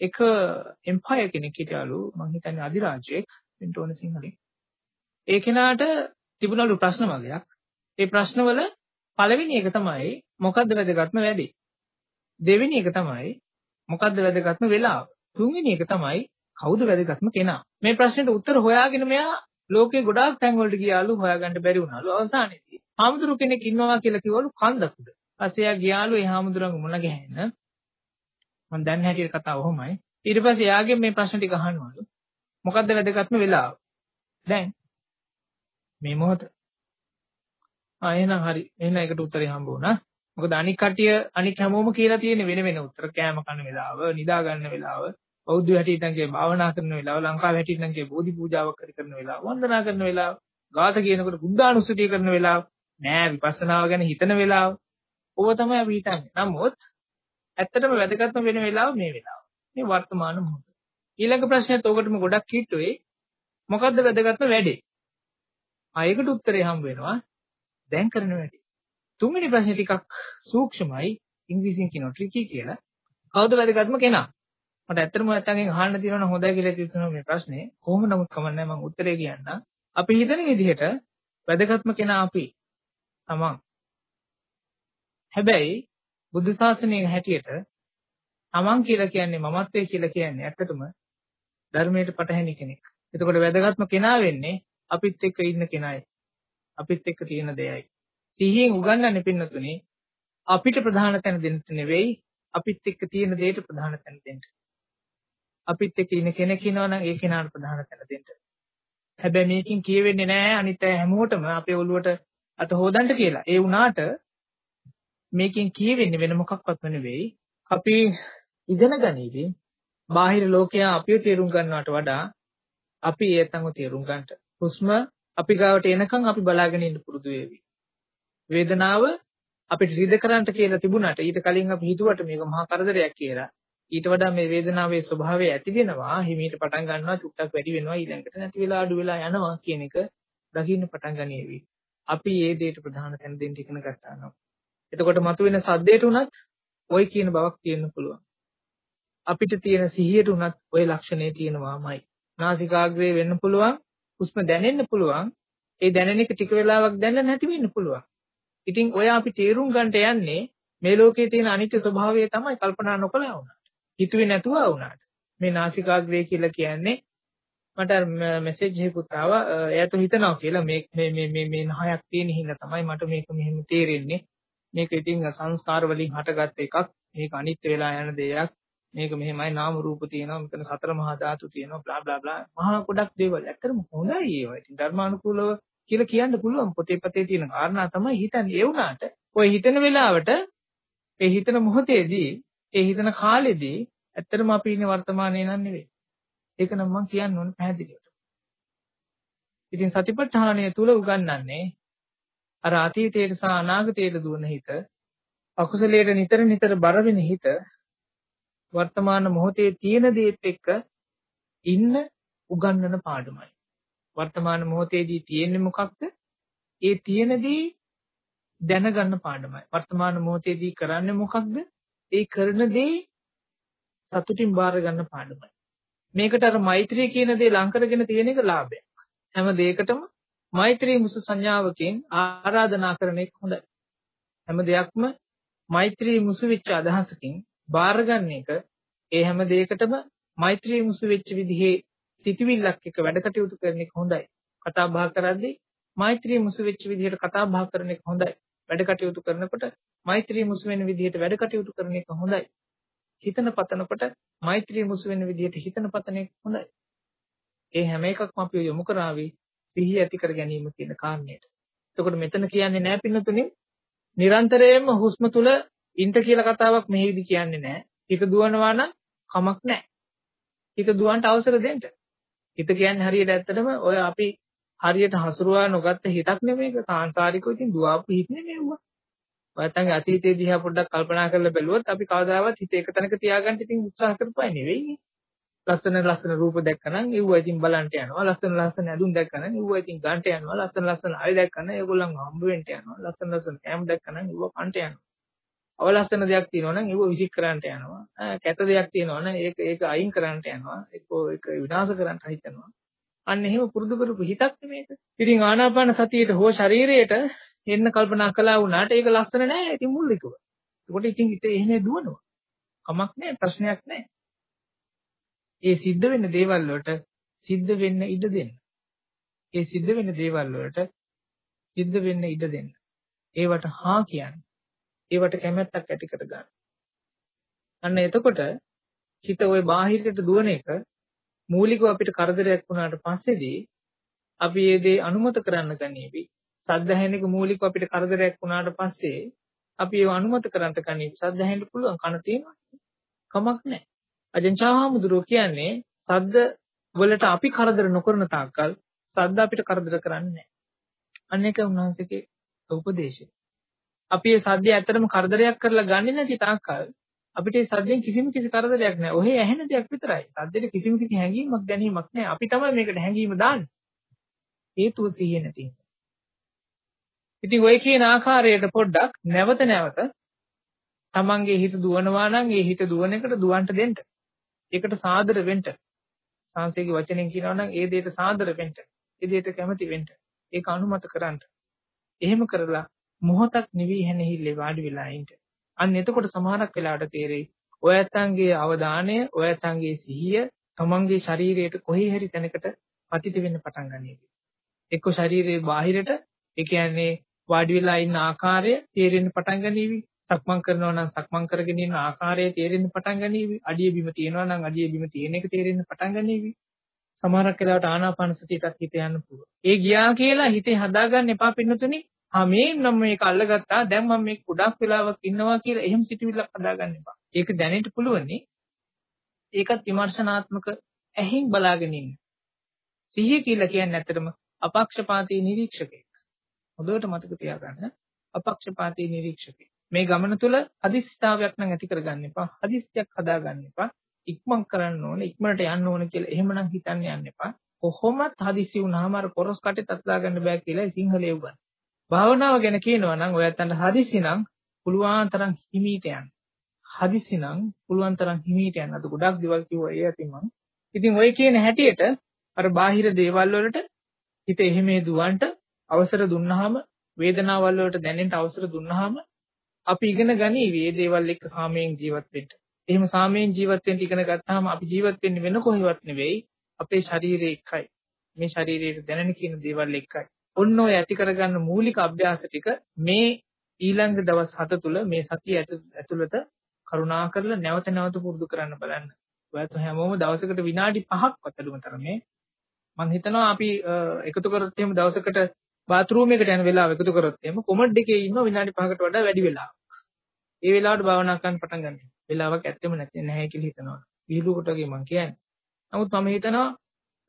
එක එම්පයර් කෙනෙක් හිටියලු මම හිතන්නේ අධිරාජ්‍යයක් වෙන්න ඕන සිංහලෙන්. ඒ කෙනාට තිබුණලු ප්‍රශ්න වගේක්. ඒ ප්‍රශ්නවල පළවෙනි එක තමයි මොකද්ද වැදගත්ම වැඩේ? දෙවෙනි එක තමයි මොකද්ද වැදගත්ම වෙලාව? තුන්වෙනි එක තමයි කවුද වැදගත්ම කෙනා? මේ ප්‍රශ්නෙට උත්තර හොයාගෙන මෙයා ලෝකේ ගොඩාක් තැන් වලට ගියාලු හොයාගන්න බැරි වුණාලු අවසානයේදී. හාමුදුරු කෙනෙක් ඉන්නවා කියලා කිව්වලු කන්දකුඩ. ඊපස්සේ එයා ගියාලු ඒ හාමුදුරන්ගේ මුණ ගැහෙන්න. මම දැන් හැටියට කතාව ඔහොමයි. ඊට පස්සේ එයාගෙන් මේ ප්‍රශ්න ටික අහනවලු. මොකද්ද වැදගත්ම වෙලාව? දැන් මේ මොහොත. ආ එහෙනම් හරි. එහෙනම් ඒකට උත්තරේ හම්බ වුණා. මොකද අනික් කටිය අනික් හැමෝම කියලා තියෙන වෙන වෙන උත්තර කෑම කන වෙලාව, නිදා ගන්න වෙලාව, බෞද්ධ හැටියට නම් කිය භාවනා කරන වෙලාව, ලංකාවේ හැටියට නම් කිය බෝධි පූජාවක් කරන වෙලාව, වන්දනා කරන වෙලාව, ගාථා කියනකොට බුද්ධානුස්සතිය කරන වෙලාව, නෑ විපස්සනාව ගැන හිතන වෙලාව. ඕව තමයි අපි හිතන්නේ. නමුත් ඇත්තටම වැදගත්ම වෙන වෙලාව මේ වෙලාව. මේ වර්තමාන මොහොත. ඊළඟ ප්‍රශ්නයත් ඔකටම ගොඩක් කිට්ටුවේ. මොකද්ද වැදගත්ම වැඩේ? ආ ඒකට උත්තරේ හම්බ වෙනවා. දැන් කරන වැඩේ. තුන්වෙනි ප්‍රශ්නේ ටිකක් සූක්ෂමයි. ඉංග්‍රීසියෙන් කියනවා ට්‍රිකි කියලා. කවුද වැදගත්ම කෙනා? මට ඇත්තටම නැත්තම් අහන්න තියෙනවා හොඳයි කියලා හිතුණා මේ ප්‍රශ්නේ. කොහොම නමුත් කමන්නේ මම උත්තරේ කියන්න. අපි හිතන විදිහට වැදගත්ම කෙනා අපි. තමන්. හැබැයි බුදු ශාසනයේ හැටියට තමන් කියලා කියන්නේ මමත්වයේ කියලා කියන්නේ ඇත්තටම ධර්මයට පටහැනි කෙනෙක්. එතකොට වැදගත්ම කෙනා වෙන්නේ අපිත් එක්ක ඉන්න කෙනයි. අපිත් එක්ක තියෙන දෙයයි. සිහියෙන් උගන්වන්නේ පින්නතුනේ අපිට ප්‍රධාන තැන දෙන්න නෙවෙයි අපිත් එක්ක තියෙන දෙයට ප්‍රධාන තැන දෙන්න. අපිත් එක්ක ඉන්න කෙනෙක් ඉන්නවා නම් ඒ කෙනාට ප්‍රධාන තැන දෙන්න. හැබැයි මේකෙන් කියවෙන්නේ නැහැ අනිත් අය හැමෝටම අපේ ඔළුවට අත හොදන්න කියලා. ඒ වුණාට මේකෙන් කියවෙන්නේ වෙන මොකක්වත්ම නෙවෙයි. අපි ඉගෙන ගනිවි. බාහිර ලෝකයා අපිව තේරුම් ගන්නවට වඩා අපි ඒතන්ව තේරුම් ගන්නට. හුස්ම අපි ගාවට එනකන් අපි බලාගෙන ඉන්න පුරුදු වෙවි. වේදනාව අපිට රිද කරන්නට කියලා තිබුණාට ඊට කලින් අපි හිතුවට මේක මහා කරදරයක් කියලා. ඊට වඩා මේ වේදනාවේ ස්වභාවය ඇති වෙනවා හිමීට පටන් ගන්නවා චුට්ටක් වැඩි වෙනවා ඊළඟට නැති වෙලා අඩු වෙලා යනවා කියන එක දකින්න පටන් ගනීවි. අපි මේ දෙයට ප්‍රධාන තැන දෙන්න ඉගෙන ගන්නවා නම්. එතකොට මතුවෙන සද්දයට උනත් ওই කියන බවක් තියෙන්න පුළුවන්. අපිට තියෙන සිහියට උනත් ওই ලක්ෂණේ තියෙනවාමයි. නාසිකාග්‍රේ වෙන්න පුළුවන්, හුස්ම දැනෙන්න පුළුවන්. ඒ දැනෙන එක ටික වෙලාවක් දැනලා නැති වෙන්න පුළුවන්. ඉතින් ඔය අපි තේරුම් ගන්නට යන්නේ මේ ලෝකයේ තියෙන අනිත්‍ය ස්වභාවය තමයි කල්පනා නොකළා වුණා. හිතුවේ නැතුව වුණාට. මේ නාසිකාග්‍රේ කියලා කියන්නේ මට මෙසේජ් එකකුත් ආවා එයාට හිතනවා කියලා මේ මේ මේ මේ මේ නහයක් තියෙන හින්දා තමයි මට මේක මෙහෙම තේරෙන්නේ මේක ඉතින් සංස්කාර වලින් හටගත් එකක්. මේක අනිත්‍ය වෙලා යන දෙයක්. මේක මෙහෙමයි නාම රූප තියෙනවා. මෙතන සතර මහා ධාතු තියෙනවා. Blah blah blah. මහා ගොඩක් දේවල්. ඇත්තටම හොඳයි ඒවා. ඉතින් ධර්මානුකූලව කියලා කියන්න පුළුවන් පොතේ පතේ තියෙන කාරණා තමයි හිතන්නේ. ඒ වුණාට ඔය හිතන වෙලාවට ඒ හිතන මොහොතේදී ඒ හිතන කාලෙදී ඇත්තටම අපි ඉන්නේ වර්තමානයේ නන් නෙවෙයි. ඒක නම් මම කියන්න ඕන පැහැදිලිවට. ඉතින් සතිපට්ඨානය තුල උගන්වන්නේ අර අතීතයට සහ අනාගතයට දුවන හිත අකුසලයට නිතර නිතර බර වෙන හිත වර්තමාන මොහොතේ තියෙන දේත් එක්ක ඉන්න උගන්වන පාඩමයි. වර්තමාන මොහොතේදී තියෙන්නේ මොකක්ද? ඒ තියෙන දේ දැනගන්න පාඩමයි. වර්තමාන මොහොතේදී කරන්නේ මොකක්ද? ඒ කරන දේ සතුටින් බාර ගන්න පාඩමයි. මේකට අර මෛත්‍රිය කියන දේ ලං කරගෙන තියෙන එක ලාභයක්. හැම දෙයකටම මෛත්‍රී මුසු සංඥාවකින් ආරාධනා කරන එක හොඳයි. හැම දෙයක්ම මෛත්‍රී මුසු වෙච්ච අදහසකින් බාරගන්න එක ඒ හැම දෙයකටම මෛත්‍රී මුසු වෙච්ච විදිහේ සිතුවිල්ලක් එක්ක වැඩ කටයුතු කරන එක හොඳයි. කතා බහ කරද්දී මෛත්‍රී මුසු වෙච්ච විදිහට කතා බහ කරන එක හොඳයි. වැඩ කටයුතු කරනකොට මෛත්‍රී මුසු වෙන විදිහට වැඩ කටයුතු කරන එක හොඳයි. හිතන පතනකොට මෛත්‍රී මුසු වෙන විදිහට හිතන පතන එක හොඳයි. ඒ හැම එකක්ම අපි යොමු කරાવી සිහිය ඇති කර ගැනීම කියන කාරණයට. එතකොට මෙතන කියන්නේ නෑ පින්නතුනේ නිරන්තරයෙන්ම හුස්ම තුල ඉන්ට කියලා කතාවක් මෙහෙදි කියන්නේ නෑ. හිත දුවනවා නම් කමක් නෑ. හිත දුවන්ට අවසර දෙන්න. හිත කියන්නේ හරියට ඇත්තටම ඔය අපි හරියට හසුරුවා නොගත්ත හිතක් නෙමේක සාංශාරිකව ඉතින් දුවාපු හිත නෙමෙව්වා. නැත්නම් අතීතයේ දිහා පොඩ්ඩක් කල්පනා කරලා බැලුවොත් අපි කවදාවත් හිත එක තැනක තියාගන්න ඉතින් උත්සාහ කරපුවා නෙවෙයිනේ. ලස්සන ලස්සන රූප දැක්කනම් ඒව ඉතින් බලන්න යනවා. ලස්සන ලස්සන ඇඳුම් දැක්කනම් ඒව ඉතින් ගන්නට යනවා. ලස්සන ලස්සන අය දැක්කනම් ඒගොල්ලන් හම්බ වෙන්න යනවා. ලස්සන ලස්සන කැම් දැක්කනම් ඒව කන්ට යනවා. අවලස්සන දෙයක් තියෙනවා නම් ඒව විසික් කරන්නට යනවා. කැත දෙයක් තියෙනවා නම් ඒක ඒක අයින් කරන්නට යනවා. ඒක ඒක විනාශ කරන්න හිතනවා. අන්න එහෙම පුරුදු කරපු හිතක් මේක. ඉතින් ආනාපාන සතියේට හෝ ශරීරයට එන්න කල්පනා කළා වුණාට ඒක ලස්සන නෑ. ඉතින් මුල්ලිකව. ඒකට ඉතින් හිතේ එහෙම දුවනවා. කමක් නෑ ප්‍රශ්නයක් නෑ. ඒ සිද්ධ වෙන දේවල් වලට සිද්ධ වෙන්න ඉඩ දෙන්න. ඒ සිද්ධ වෙන දේවල් වලට සිද්ධ වෙන්න ඉඩ දෙන්න. ඒවට හා කියන්නේ. ඒවට කැමැත්තක් ඇති කර ගන්න. අන්න එතකොට හිත ওই බාහිරට දුවන එක මූලිකව අපිට කරදරයක් වුණාට පස්සේදී අපි මේ දේ අනුමත කරන්න ගනීවි. සද්ද ඇහෙන එක මූලිකව අපිට කරදරයක් වුණාට පස්සේ අපි ඒව අනුමත කරන්න ගනීවි. සද්ද ඇහෙන්න පුළුවන් කන තියෙනවා. කමක් නැහැ. අජන්චාහාමුදුරුව කියන්නේ සද්ද වලට අපි කරදර නොකරන තාක්කල් සද්ද අපිට කරදර කරන්නේ නැහැ. අන්න ඒක උන්වහන්සේගේ උපදේශය. අපි මේ සද්දය ඇත්තටම කරදරයක් කරලා ගන්නෙ නැති තාක්කල් අපිට මේ සද්දෙන් කිසිම කිසි කරදරයක් නැහැ. ඔහේ ඇහෙන දෙයක් විතරයි. සද්දෙට කිසිම කිසි හැඟීමක් දැනීමක් නැහැ. අපි තමයි මේකට හැඟීම දාන්නේ. හේතුව සිහිය නැති නිසා. ඉතින් ඔය කියන ආකාරයට පොඩ්ඩක් නැවත නැවත තමන්ගේ හිත දුවනවා නම් ඒ හිත දුවන එකට දුවන්ට දෙන්න. ඒකට සාදර වෙන්න. සංසේගේ වචනෙන් කියනවා නම් ඒ දෙයට සාදර වෙන්න. ඒ දෙයට කැමති වෙන්න. ඒක අනුමත කරන්න. එහෙම කරලා මොහොතක් නිවි හැනෙහිල්ලේ වාඩි වෙලා ඉන්න. අන්න එතකොට සමහරක් වෙලාවට තේරෙයි ඔය ඇත්තන්ගේ අවධානය, ඔය ඇත්තන්ගේ සිහිය තමන්ගේ ශරීරයට කොහේ හරි තැනකට පතිත වෙන්න පටන් ගන්නවා. එක්ක ශරීරයේ බාහිරට ඒ කියන්නේ වාඩි වෙලා ඉන්න ආකාරය තේරෙන්න පටන් ගනීවි. සක්මන් කරනවා නම් සක්මන් කරගෙන ඉන්න ආකාරය තේරෙන්න පටන් ගනීවි. අඩිය බිම තියෙනවා නම් අඩිය බිම තියෙන එක තේරෙන්න පටන් ගනීවි. සමහරක් වෙලාවට ආනාපාන සතියටත් හිත යන්න පුළුවන්. ඒ ගියා කියලා හිතේ හදාගන්න එපා පින්නතුනි. ආ මේ නම් මේක අල්ලගත්තා. දැන් මම මේක ගොඩක් වෙලාවක් ඉන්නවා කියලා එහෙම සිතුවිල්ලක් හදාගන්න එපා. ඒක දැනෙන්න පුළුවන්නේ. ඒකත් විමර්ශනාත්මක ඇහින් බලාගෙන ඉන්න. සිහිය කියලා කියන්නේ ඇත්තටම අපක්ෂපාතී නිරීක්ෂකයෙක්. හොඳට මතක තියාගන්න. අපක්ෂපාතී නිරීක්ෂකයෙක්. මේ ගමන තුල හදිස්සිතාවයක් නම් ඇති කරගන්න එපා. හදිස්සියක් හදාගන්න එපා. ඉක්මන් කරන්න ඕන, ඉක්මනට යන්න ඕන කියලා එහෙමනම් හිතන්න යන්න එපා. කොහොමත් හදිස්සි වුණාම අර පොරස් කටේ තත්ලා ගන්න බෑ කියලා සිංහලයේ උගන්. භාවනාව ගැන කියනවා නම් ඔයත් අන්න හදිස්සි නම් පුළුවන් තරම් හිමීට යන්න. හදිස්සි නම් පුළුවන් තරම් හිමීට යන්න. අද ගොඩක් දේවල් කිව්වා ඒ අතින් මම. ඉතින් ඔය කියන හැටියට අර බාහිර දේවල් වලට හිත එහෙමේ දුවන්ට අවසර දුන්නාම වේදනාවල් වලට දැනෙන්න අවසර දුන්නාම අපි ඉගෙන ගනීවි මේ දේවල් එක්ක සාමයෙන් ජීවත් වෙන්න. එහෙම සාමයෙන් ජීවත් වෙන්න ඉගෙන ගත්තාම අපි ජීවත් වෙන්නේ වෙන කොහෙවත් නෙවෙයි අපේ ශරීරය එක්කයි. මේ ශරීරයේ දැනෙන කියන දේවල් එක්කයි. ඔන්න ඔය ඇති කරගන්න මූලික අභ්‍යාස ටික මේ ඊළඟ දවස් 7 තුල මේ සතිය ඇතුළත කරුණා කරලා නැවත නැවත පුරුදු කරන්න බලන්න. ඔයත් හැමෝම දවසකට විනාඩි 5ක් වතලුම තරමේ මම හිතනවා අපි එකතු කරොත් එහෙම දවසකට බාත්රූම් එකට යන වෙලාව එකතු කරොත් එහෙම කොමඩ් එකේ ඉන්න විනාඩි 5කට වඩා වැඩි වෙලාවක්. ඒ වෙලාවට භාවනා කරන්න පටන් ගන්න. වෙලාවක් ඇත්තෙම නැති නැහැ කියලා හිතනවා. විහිළුවකට වගේ මම කියන්නේ. නමුත් මම හිතනවා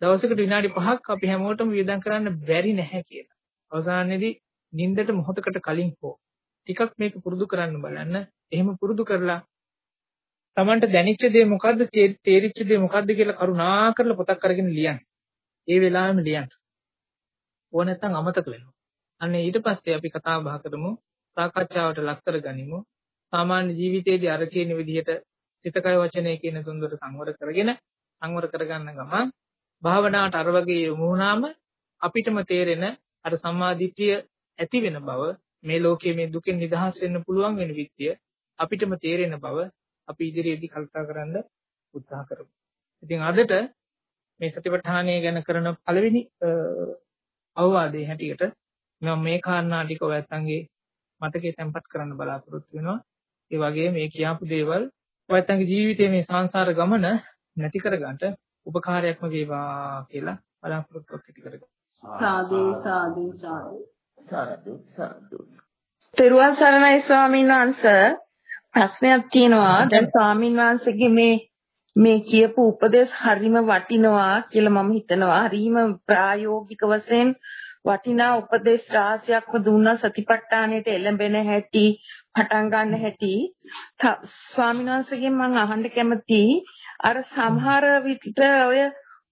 දවසකට විනාඩි 5ක් අපි හැමෝටම වියදම් කරන්න බැරි නැහැ කියලා. අවසානයේදී නිින්දට මොහොතකට කලින් හෝ ටිකක් මේක පුරුදු කරන්න බලන්න. එහෙම පුරුදු කරලා Tamanට දැනෙච්ච දේ මොකද්ද තේරිච්ච දේ මොකද්ද කියලා කරුණා කරලා පොතක් අරගෙන ලියන්න. ඒ වෙලාවෙම ලියන්න. ඕන නැත්නම් අමතක වෙනවා. අන්න ඊට පස්සේ අපි කතා බහ කරමු සාකච්ඡාවට ලක් කරගනිමු. සාමාන්‍ය ජීවිතයේදී අර කියන විදිහට සිතකය වචනය කියන තුන්දර සංවර කරගෙන සංවර කරගන්න ගමන් භාවනාවට අර වගේ යොමු වුණාම අපිටම තේරෙන අර සම්මාදිට්ඨිය ඇති වෙන බව මේ ලෝකයේ මේ දුකෙන් නිදහස් වෙන්න පුළුවන් වෙන විදිය අපිටම තේරෙන බව අපි ඉදිරියේදී කල්පනා කරන්න උත්සාහ කරමු. ඉතින් අදට මේ සතිපට්ඨානය ගැන කරන පළවෙනි අවවාදයේ හැටියට මම මේ කාරණා ටික ඔයත්න්ගේ මතකයේ තැම්පත් කරන්න බලාපොරොත්තු වෙනවා. ඒ වගේම මේ කියාපු දේවල් ඔයත්න්ගේ ජීවිතයේ මේ සංසාර ගමන නැති කරගන්න උපකාරයක්ම වේවා කියලා බලාපොරොත්තුවක් ඇති කරගන්න. සාදු සාදු සාදු සාදු සාදු. තෙරුවන් සරණයි ස්වාමීන් වහන්සේ ප්‍රශ්නයක් තියෙනවා. දැන් ස්වාමීන් වහන්සේගේ මේ මේ කියපු උපදේශ හරිම වටිනවා කියලා මම හිතනවා. හරිම ප්‍රායෝගික වශයෙන් වටිනා උපදේශ රාශියක්ම දුන්නා සතිපට්ඨානයට එළඹෙන හැටි පටන් ගන්න හැටි. ස්වාමීන් වහන්සේගෙන් මම අහන්න කැමතියි අර සමහර විට ඔය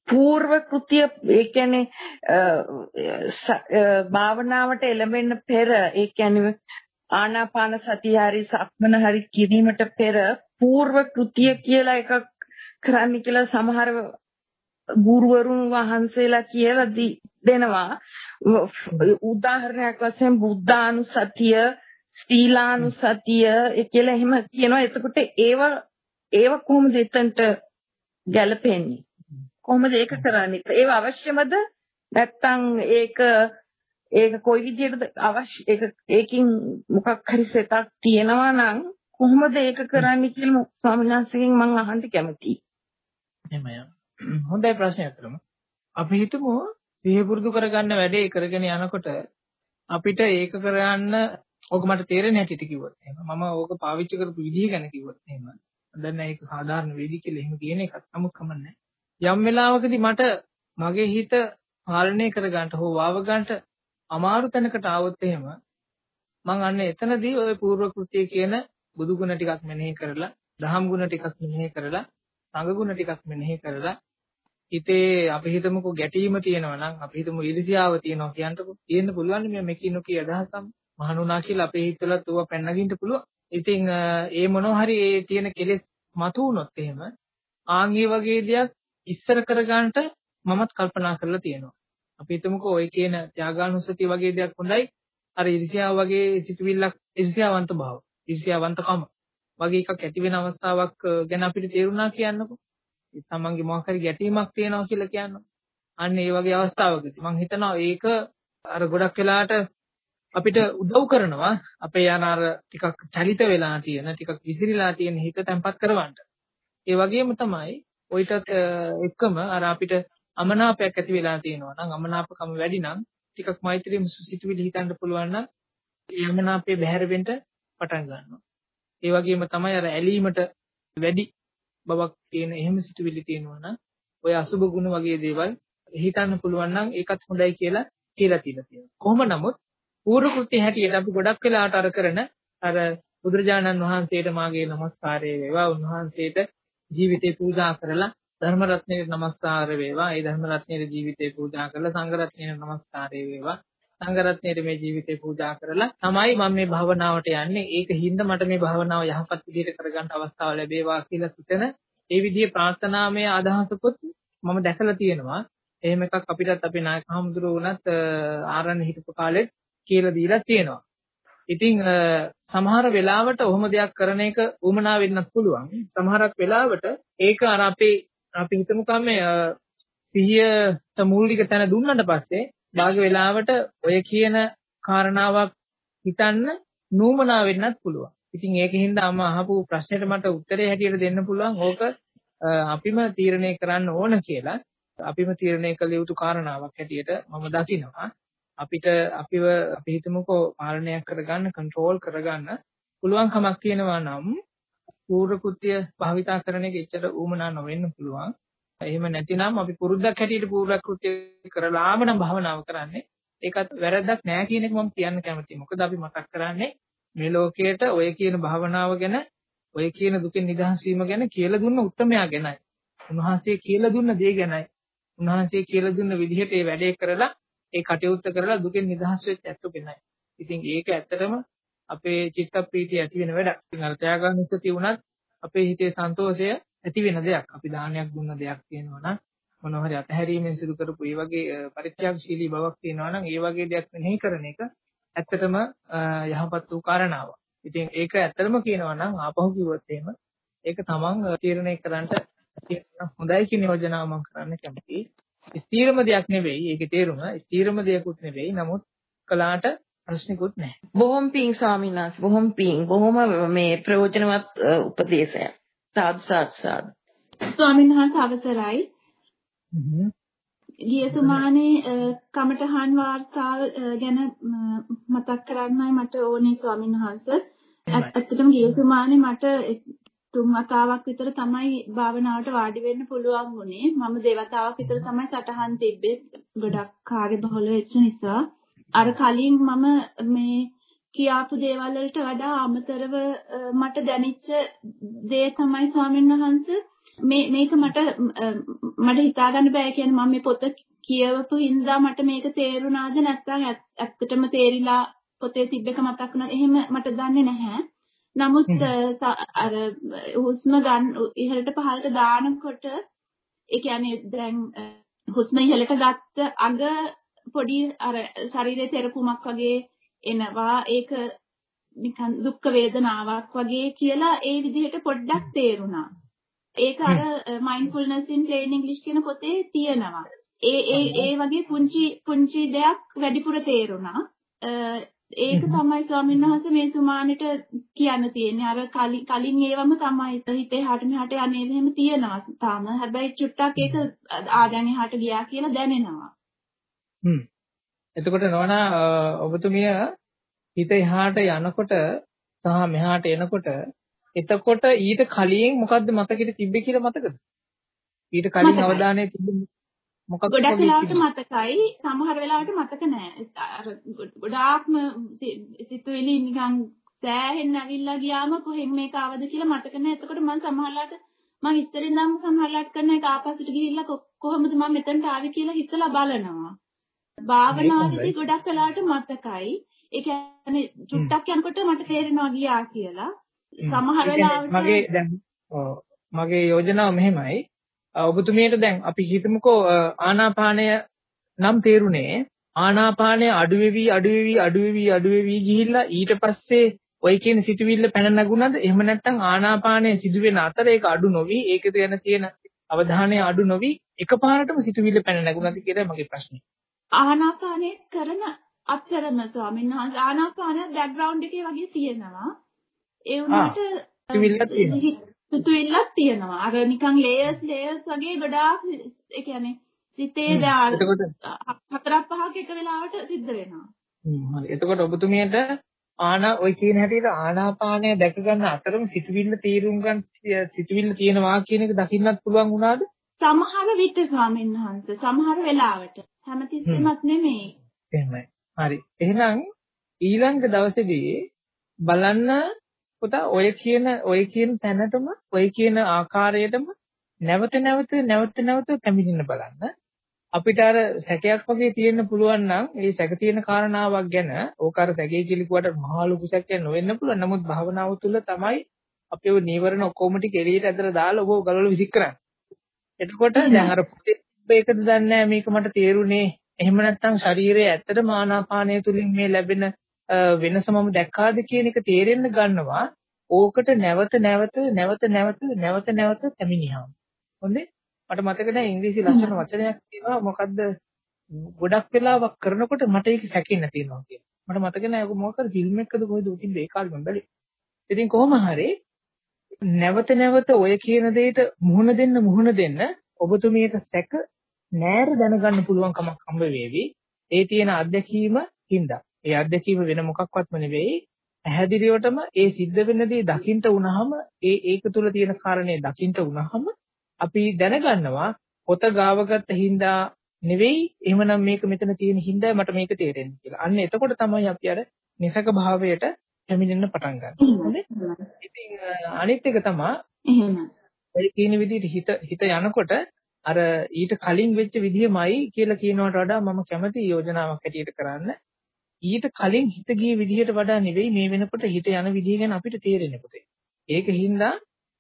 పూర్ව කෘත්‍ය ඒ කියන්නේ භාවනාවට එළඹෙන්න පෙර ඒ කියන්නේ ආනාපාන සතිය හරි සක්මන හරි කිරීමට පෙර పూర్ව කෘත්‍ය කියලා එකක් කරන්න කියලා සමහර ගුරුවරුන් වහන්සේලා කියලා දෙනවා. උදාහරණයක් වශයෙන් බුද්ධානුසතිය ස්ථීලානුසතිය ඒ කියලා එහෙම කියනවා. එතකොට ඒව ඒව කොහොමද එතනට ගැලපෙන්නේ? කොහොමද ඒක කරන්නේ? ඒව අවශ්‍යමද? නැත්නම් ඒක ඒක කොයි විදිහටද අවශ්‍ය ඒක ඒකින් මොකක් හරි සෙතක් තියෙනවා නම් කොහොමද ඒක කරන්නේ කියලා ස්වාමීන් වහන්සේගෙන් මම අහන්න කැමතියි. එහෙමයි. හොඳයි ප්‍රශ්නයක් කරමු අපි හිතමු සිහිය පුරුදු කරගන්න වැඩේ කරගෙන යනකොට අපිට ඒක කරන්න ඕක මට තේරෙන හැටියට කිව්වොත් එහෙම. මම ඕක පාවිච්චි කරපු විදිහ ගැන කිව්වොත් එහෙම. දැන් ඒක සාධාරණ වෙදි කියලා එහෙම කියන එකක් නමුත් කමන්නේ යම් වෙලාවකදී මට මගේ හිත පාලනය කරගන්න හෝ වාව ගන්නට අමාරු තැනකට ආවොත් එහෙම මං අන්න එතනදී ওই පූර්ව කෘත්‍ය කියන බුදු ගුණ ටිකක් මෙනෙහි කරලා දහම් ගුණ ටිකක් මෙනෙහි කරලා සංඝ ගුණ ටිකක් මෙනෙහි කරලා හිතේ අපි හිතමුකෝ ගැටීම තියෙනවා නම් අපි හිතමු ඊර්ෂ්‍යාව තියෙනවා කියන්නකො තියෙන්න පුළුවන් මේ මෙකිනු කී අදහසම් මහණුනා කියලා අපේ හිතවලත් ඕවා පැන්නගින්න පුළුවන්. ඉතින් ඒ මොනවා හරි ඒ තියෙන කෙලෙස් මතු වුණොත් එහෙම ආන්ගේ වගේ දෙයක් ඉස්සර කරගන්නට මමත් කල්පනා කරලා තියෙනවා. අපි හිතමුකෝ ඔය කියන ත්‍යාගානුසතිය වගේ දෙයක් හොඳයි. අර ඊර්ෂ්‍යාව වගේ සිතුවිල්ලක් ඊර්ෂ්‍යාවන්ත භාව, ඊර්ෂ්‍යාවන්තකම වගේ එකක් ඇති වෙන අවස්ථාවක් ගැන අපිට තේරුණා කියන්නකෝ. තමන්ගේ මොකක් හරි ගැටීමක් තියෙනවා කියලා කියනවා. අන්න ඒ වගේ අවස්ථාවකදී මම හිතනවා ඒක අර ගොඩක් වෙලාට අපිට උදව් කරනවා අපේ යන අර ටිකක් චලිත වෙලා තියෙන ටිකක් විසිරීලා තියෙන හිත තැම්පත් කරවන්න. ඒ වගේම තමයි ඔයිටත් එක්කම අර අපිට අමනාපයක් ඇති වෙලා තියෙනවා නම් අමනාපකම වැඩි නම් ටිකක් මෛත්‍රී මුසුසිතුවිලි හිතන්න පුළුවන් නම් ඒ අමනාපය බැහැර වෙන්න පටන් ගන්නවා. ඒ වගේම තමයි අර ඇලීමට වැඩි බවක් තියෙන එහෙම සිතුවිලි තියෙනවා නම් ඔය අසුබ ගුණ වගේ දේවල් හිතන්න පුළුවන් නම් ඒකත් හොඳයි කියලා කියලා තියෙනවා. කොහොම නමුත් පූර්ව කෘත්‍ය හැටියට අපි ගොඩක් වෙලාට අර කරන අර බුදුරජාණන් වහන්සේට මාගේ নমස්කාරය වේවා. උන්වහන්සේට ජීවිතේ පූජා කරලා ධර්ම රත්නයේ নমස්කාර වේවා. ඒ ධර්ම රත්නයේ ජීවිතේ පූජා කරලා සංඝ රත්නයේ নমස්කාරය වේවා. සංඝ රත්නයේ මේ ජීවිතේ පූජා කරලා තමයි මම මේ භාවනාවට යන්නේ ඒක හින්දා මට මේ භාවනාව යහපත් විදිහට කරගන්න අවස්ථාව ලැබේවා කියලා හිතන ඒ විදිහේ ප්‍රාර්ථනාමය අදහසකුත් මම දැකලා තියෙනවා එහෙම එකක් අපිටත් අපේ නායක හමුදුරුවෝ වුණත් ආරණ්‍ය හිටපු කාලෙත් කියලා දීලා තියෙනවා. ඉතින් සමහර වෙලාවට ඔහොම දෙයක් කරන එක උමනා වෙන්නත් පුළුවන්. සමහරක් වෙලාවට ඒක අර අපේ අපි හිතමුකම් මේ සිහියට මූලික තැන දුන්නට පස්සේ භාග වෙලාවට ඔය කියන කාරණාවක් හිතන්න නූමනා වෙන්නත් පුළුවන්. ඉතින් ඒකින්ද අම්ම අහපු ප්‍රශ්නෙට මට උත්තරේ හැටියට දෙන්න පුළුවන්. ඕක අපිම තීරණය කරන්න ඕන කියලා අපිම තීරණය කළ යුතු කාරණාවක් හැටියට මම දකිනවා. අපිට අපිව අපි හිතමුකෝ පාලනයක් කරගන්න, කන්ට්‍රෝල් කරගන්න පුළුවන් කමක් තියෙනවා නම් පූර්ව කෘත්‍ය භාවිතා කරන එක එච්චර ඌමනා නොවෙන්න පුළුවන්. එහෙම නැතිනම් අපි පුරුද්දක් හැටියට පූර්ව කෘත්‍ය කරලාම නම් භාවනාව කරන්නේ. ඒකත් වැරද්දක් නෑ කියන එක මම කියන්න කැමතියි. මොකද අපි මතක් කරන්නේ මේ ලෝකයට ඔය කියන භාවනාව ගැන ඔය කියන දුකෙන් නිදහස් වීම ගැන කියලා දුන්න උත්තරමයා ගැනයි. උන්වහන්සේ කියලා දුන්න දේ ගැනයි. උන්වහන්සේ කියලා දුන්න විදිහට ඒ වැඩේ කරලා ඒ කටයුත්ත කරලා දුකෙන් නිදහස් වෙච්ච ඇත්තු කෙනයි. ඉතින් ඒක ඇත්තටම අපේ චිත්ත ප්‍රීතිය ඇති වෙන වැඩක්. ඉතින් අර ත්‍යාගානුස්සතිය වුණත් අපේ හිතේ සන්තෝෂය ඇති වෙන දෙයක්. අපි දානයක් දුන්න දෙයක් තියෙනවා නම් මොනවා හරි අතහැරීමෙන් සිදු කරපු ඒ වගේ පරිත්‍යාගශීලී බවක් තියෙනවා නම් ඒ වගේ දෙයක් මෙනෙහි කරන එක ඇත්තටම යහපත් වූ කාරණාවක්. ඉතින් ඒක ඇත්තටම කියනවා නම් ආපහු කිව්වොත් එහෙම ඒක තමන් තීරණය කරන්නට හොඳයි කියන යෝජනාව මම කරන්න කැමතියි. ස්ථීරම දෙයක් නෙවෙයි. ඒකේ තේරුම ස්ථීරම දෙයක්ුත් නෙවෙයි. නමුත් කලාට ප්‍රශ්නිකුත් නැහැ. බොහොම පිං ස්වාමීන් වහන්සේ. බොහොම පිං. බොහොම මේ ප්‍රයෝජනවත් උපදේශයක්. සාදු සාදු සාදු. ස්වාමීන් වහන්සේ අවසරයි. ගිය සුමානේ කමඨහන් වාර්තාව ගැන මතක් කරන්නයි මට ඕනේ ස්වාමීන් වහන්සේ. ඇත්තටම ගිය සුමානේ මට තුන් වතාවක් විතර තමයි භාවනාවට වාඩි වෙන්න පුළුවන් වුණේ. මම දෙවතාවක් විතර තමයි සටහන් තිබ්බේ. ගොඩක් කාර්යබහුල වෙච්ච නිසා. අර කලින් මම මේ කියාපු දේවල් වලට වඩා අමතරව මට දැනෙච්ච දේ තමයි ස්වාමීන් වහන්සේ. මේ මේක මට මට හිතා ගන්න බෑ. කියන්නේ මම මේ පොත කියවපු හින්දා මට මේක තේරුණාද නැත්නම් ඇත්තටම තේරිලා පොතේ තිබ්බක මතක් වුණාද? එහෙම මට දන්නේ නැහැ. නමුත් අර හුස්ම ගන්න ඉහළට පහළට දානකොට ඒ කියන්නේ දැන් හුස්ම ඉහළට ගත්ත අග පොඩි අර ශරීරයේ තෙරපුමක් වගේ එනවා ඒක නිකන් දුක් වේදනාවක් වගේ කියලා ඒ විදිහට පොඩ්ඩක් තේරුණා. ඒක අර mindfulness in plain english කියන පොතේ තියෙනවා. ඒ ඒ ඒ වගේ පුංචි පුංචි දෙයක් වැඩිපුර තේරුණා. ඒක තමයි ස්වාමීන් වහන්සේ මේ සුමානෙට කියන්න තියෙන්නේ. අර කලින් කලින් ඒවම තමයි හිතේ හට මෙහාට යන්නේ එහෙම තියෙනවා තාම. හැබැයි චුට්ටක් ඒක ආදැන් එහාට ගියා කියලා දැනෙනවා. හ්ම්. එතකොට නෝනා ඔබතුමිය හිත එහාට යනකොට සහ මෙහාට එනකොට එතකොට ඊට කලින් මොකද්ද මතකෙට තිබ්බේ කියලා මතකද? ඊට කලින් අවධානය තිබ්බේ මොකක්ද ගොඩක් වෙලාවට මතකයි. සමහර වෙලාවට මතක නෑ. අර ගොඩාක්ම සිතුවිලි නිකන් සෑහෙන්න ඇවිල්ලා ගියාම කොහෙන් මේක ආවද කියලා මතක නෑ. එතකොට මම සමහරලාට මම ඉස්සරින් නම් සමහරලාට කරන එක ආපස්සට ගිහිල්ලා කොහොමද මම මෙතනට ආවේ කියලා හිතලා බලනවා භාවනාවේදී ගොඩක් වෙලාවට මතකයි. ඒ කියන්නේ චුට්ටක් යනකොට මට තේරෙනවා ගියා කියලා. සමහර වෙලාවට මගේ දැන් මගේ යෝජනාව මෙහෙමයි. ඔබතුමියට දැන් අපි හිතමුකෝ ආනාපානය නම් තේරුනේ. ආනාපානය අඩුවෙවි අඩුවෙවි අඩුවෙවි අඩුවෙවි ගිහිල්ලා ඊට පස්සේ ඔය කියන සිතුවිල්ල පැන නගුණාද? එහෙම නැත්නම් ආනාපානය සිදුවෙන අතර ඒක අඩු නොවි? ඒකද යන තියෙන අවධානය අඩු නොවි? එකපාරටම සිතුවිල්ල පැන නගුණාද කියලා මගේ ප්‍රශ්නේ ආනාපානය කරන අතරම ස්වාමීන් වහන්සේ ආනාපානය බෑග්ග්‍රවුන්ඩ් එකේ වගේ තියෙනවා ඒ වුණාට සිතුවිල්ලක් තියෙනවා. අර නිකන් ලේයර්ස් ලේයර්ස් වගේ ගොඩාක් ඒ කියන්නේ සිතේ දාන හතරක් පහක් එක වෙලාවට සිද්ධ වෙනවා. හරි. එතකොට ඔබතුමියට ආනා ඔය කියන හැටියට ආනාපානය දැක ගන්න අතරම සිතුවිල්ල තීරුම් ගන්න සිතුවිල්ල තියෙනවා කියන එක දකින්නත් පුළුවන් වුණාද? සමහර විට ස්වාමීන් වහන්සේ සමහර වෙලාවට හැමතිස්සෙමත් නෙමෙයි. එහෙමයි. හරි. එහෙනම් ඊළඟ දවසේදී බලන්න පුතා ඔය කියන ඔය කියන තැනටම ඔය කියන ආකාරයටම නැවත නැවත නැවත නැවත පැමිණෙන්න බලන්න. අපිට අර සැකයක් වගේ තියෙන්න පුළුවන් නම් ඒ සැක තියෙන කාරණාවක් ගැන ඕක අර සැකේ කිලිකුවට මහා ලොකු සැකයක් නොවෙන්න පුළුවන්. නමුත් භාවනාව තුළ තමයි අපි ඔය නීවරණ ඔක්කොම ටික එළියට ඇදලා දාලා ඔබ ගලවලා විසික් කරන්නේ. එතකොට දැන් අර පුතේ ඒකද දන්නේ මේක මට තේරුනේ. එහෙම නැත්නම් ශරීරයේ ඇත්තටම ආනාපානය තුලින් මේ ලැබෙන වෙනස මම දැක්කාද කියන එක තේරෙන්න ගන්නවා. ඕකට නැවත නැවත නැවත නැවත නැවත නැවත පැමිණියාම. හොඳේ? මට මතක නැහැ ඉංග්‍රීසි ලස්සන වචනයක් තියෙනවා. මොකද්ද? ගොඩක් වෙලාවක් කරනකොට මට ඒක හැකෙන්න තියෙනවා කියලා. මට මතක නැහැ. ඔක මොකක්ද? ෆිල්ම් එකකද කොහෙද? උතින් ඒ කාලෙම බැලුවේ. ඉතින් කොහොම හරි නැවත නැවත ඔය කියන දෙයට මුහුණ දෙන්න මුහුණ දෙන්න ඔබතුමියට සැක නෑර දැනගන්න පුළුවන් කමක් හම්බ වේවි ඒ තියෙන අත්දැකීම හින්දා ඒ අත්දැකීම වෙන මොකක්වත්ම නෙවෙයි පැහැදිලිවටම ඒ සිද්ධ වෙන දේ දකින්න වුණාම ඒ ඒක තුල තියෙන කාරණේ දකින්න වුණාම අපි දැනගන්නවා පොත ගාවගත්ත හින්දා නෙවෙයි එහෙමනම් මේක මෙතන තියෙන හින්දා මට මේක තේරෙන්නේ කියලා. අන්න එතකොට තමයි අපි අර නිසක භාවයට පැමිණෙන්න පටන් ගන්න. ඉතින් අනිත් එක තමයි එහෙම. ඔය කියන විදිහට හිත හිත යනකොට අර ඊට කලින් වෙච්ච විදිහමයි කියලා කියනවට වඩා මම කැමති යෝජනාවක් හැටියට කරන්න. ඊට කලින් හිත ගිය විදිහට වඩා නෙවෙයි මේ වෙනකොට හිත යන විදිහ ගැන අපිට තේරෙන්නේ පුතේ. ඒක හින්දා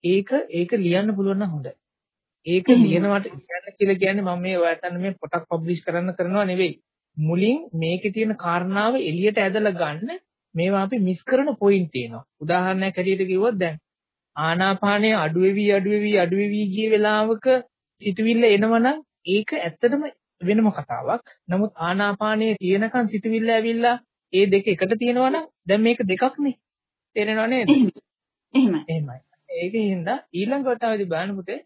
ඒක ඒක ලියන්න පුළුවන් නම් හොඳයි. ඒක ලියනවට කියන්න කියලා කියන්නේ මම මේ ඔයාලට මේ පොතක් පබ්ලිෂ් කරන්න කරනවා නෙවෙයි. මුලින් මේකේ තියෙන කාරණාව එළියට ඇදලා ගන්න මේවා අපි මිස් කරන පොයින්ට් තියෙනවා. උදාහරණයක් හැටියට කිව්වොත් දැන් ආනාපානය අඩුවෙවි අඩුවෙවි අඩුවෙවි ගිය වෙලාවක සිතුවිල්ල එනවනම් ඒක ඇත්තටම වෙනම කතාවක්. නමුත් ආනාපානයේ තියෙනකන් සිතුවිල්ල ඇවිල්ලා ඒ දෙක එකට තියෙනවනම් දැන් මේක දෙකක් නේ. තේරෙනව නේද? එහෙමයි. එහෙමයි. ඒකින්ද ඊළඟ වතාවේදී බලන්න පුතේ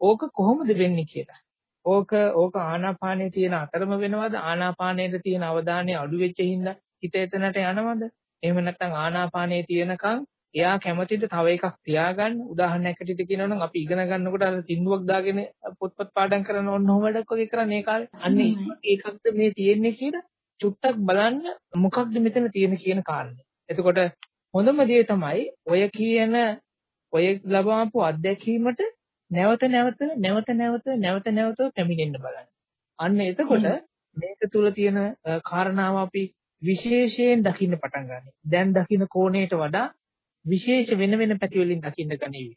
ඕක කොහොමද වෙන්නේ කියලා. ඕක ඕක ආනාපානයේ තියෙන අතරම වෙනවද? ආනාපානයේ තියෙන අවධානය අඩු වෙච්ච හින්දා හිත එතනට යනවද? එහෙම නැත්නම් ආනාපානයේ තියෙනකන් එයා කැමතිද තව එකක් තියාගන්න? උදාහරණයක් ඇටියට කියනවා නම් අපි ඉගෙන ගන්නකොට අර සින්දුවක් දාගෙන පොත්පත් පාඩම් කරන ඕන ඔහොම වැඩක් වගේ කරන්නේ ඒ කාලේ. අන්න ඒකක්ද මේ තියෙන්නේ කියලා චුට්ටක් බලන්න මොකක්ද මෙතන තියෙන කියන කාරණේ. එතකොට හොඳම දේ තමයි ඔය කියන ඔය ලබාපු අත්දැකීමට නැවත නැවත නැවත නැවත නැවත නැවත පැමිණෙන්න බලන්න. අන්න එතකොට මේක තුල තියෙන කාරණාව අපි විශේෂයෙන් දකින්න පටන් ගන්නවා. දැන් දකින්න කෝණයට වඩා විශේෂ වෙන වෙන පැති වලින් දකින්න ගනීවි.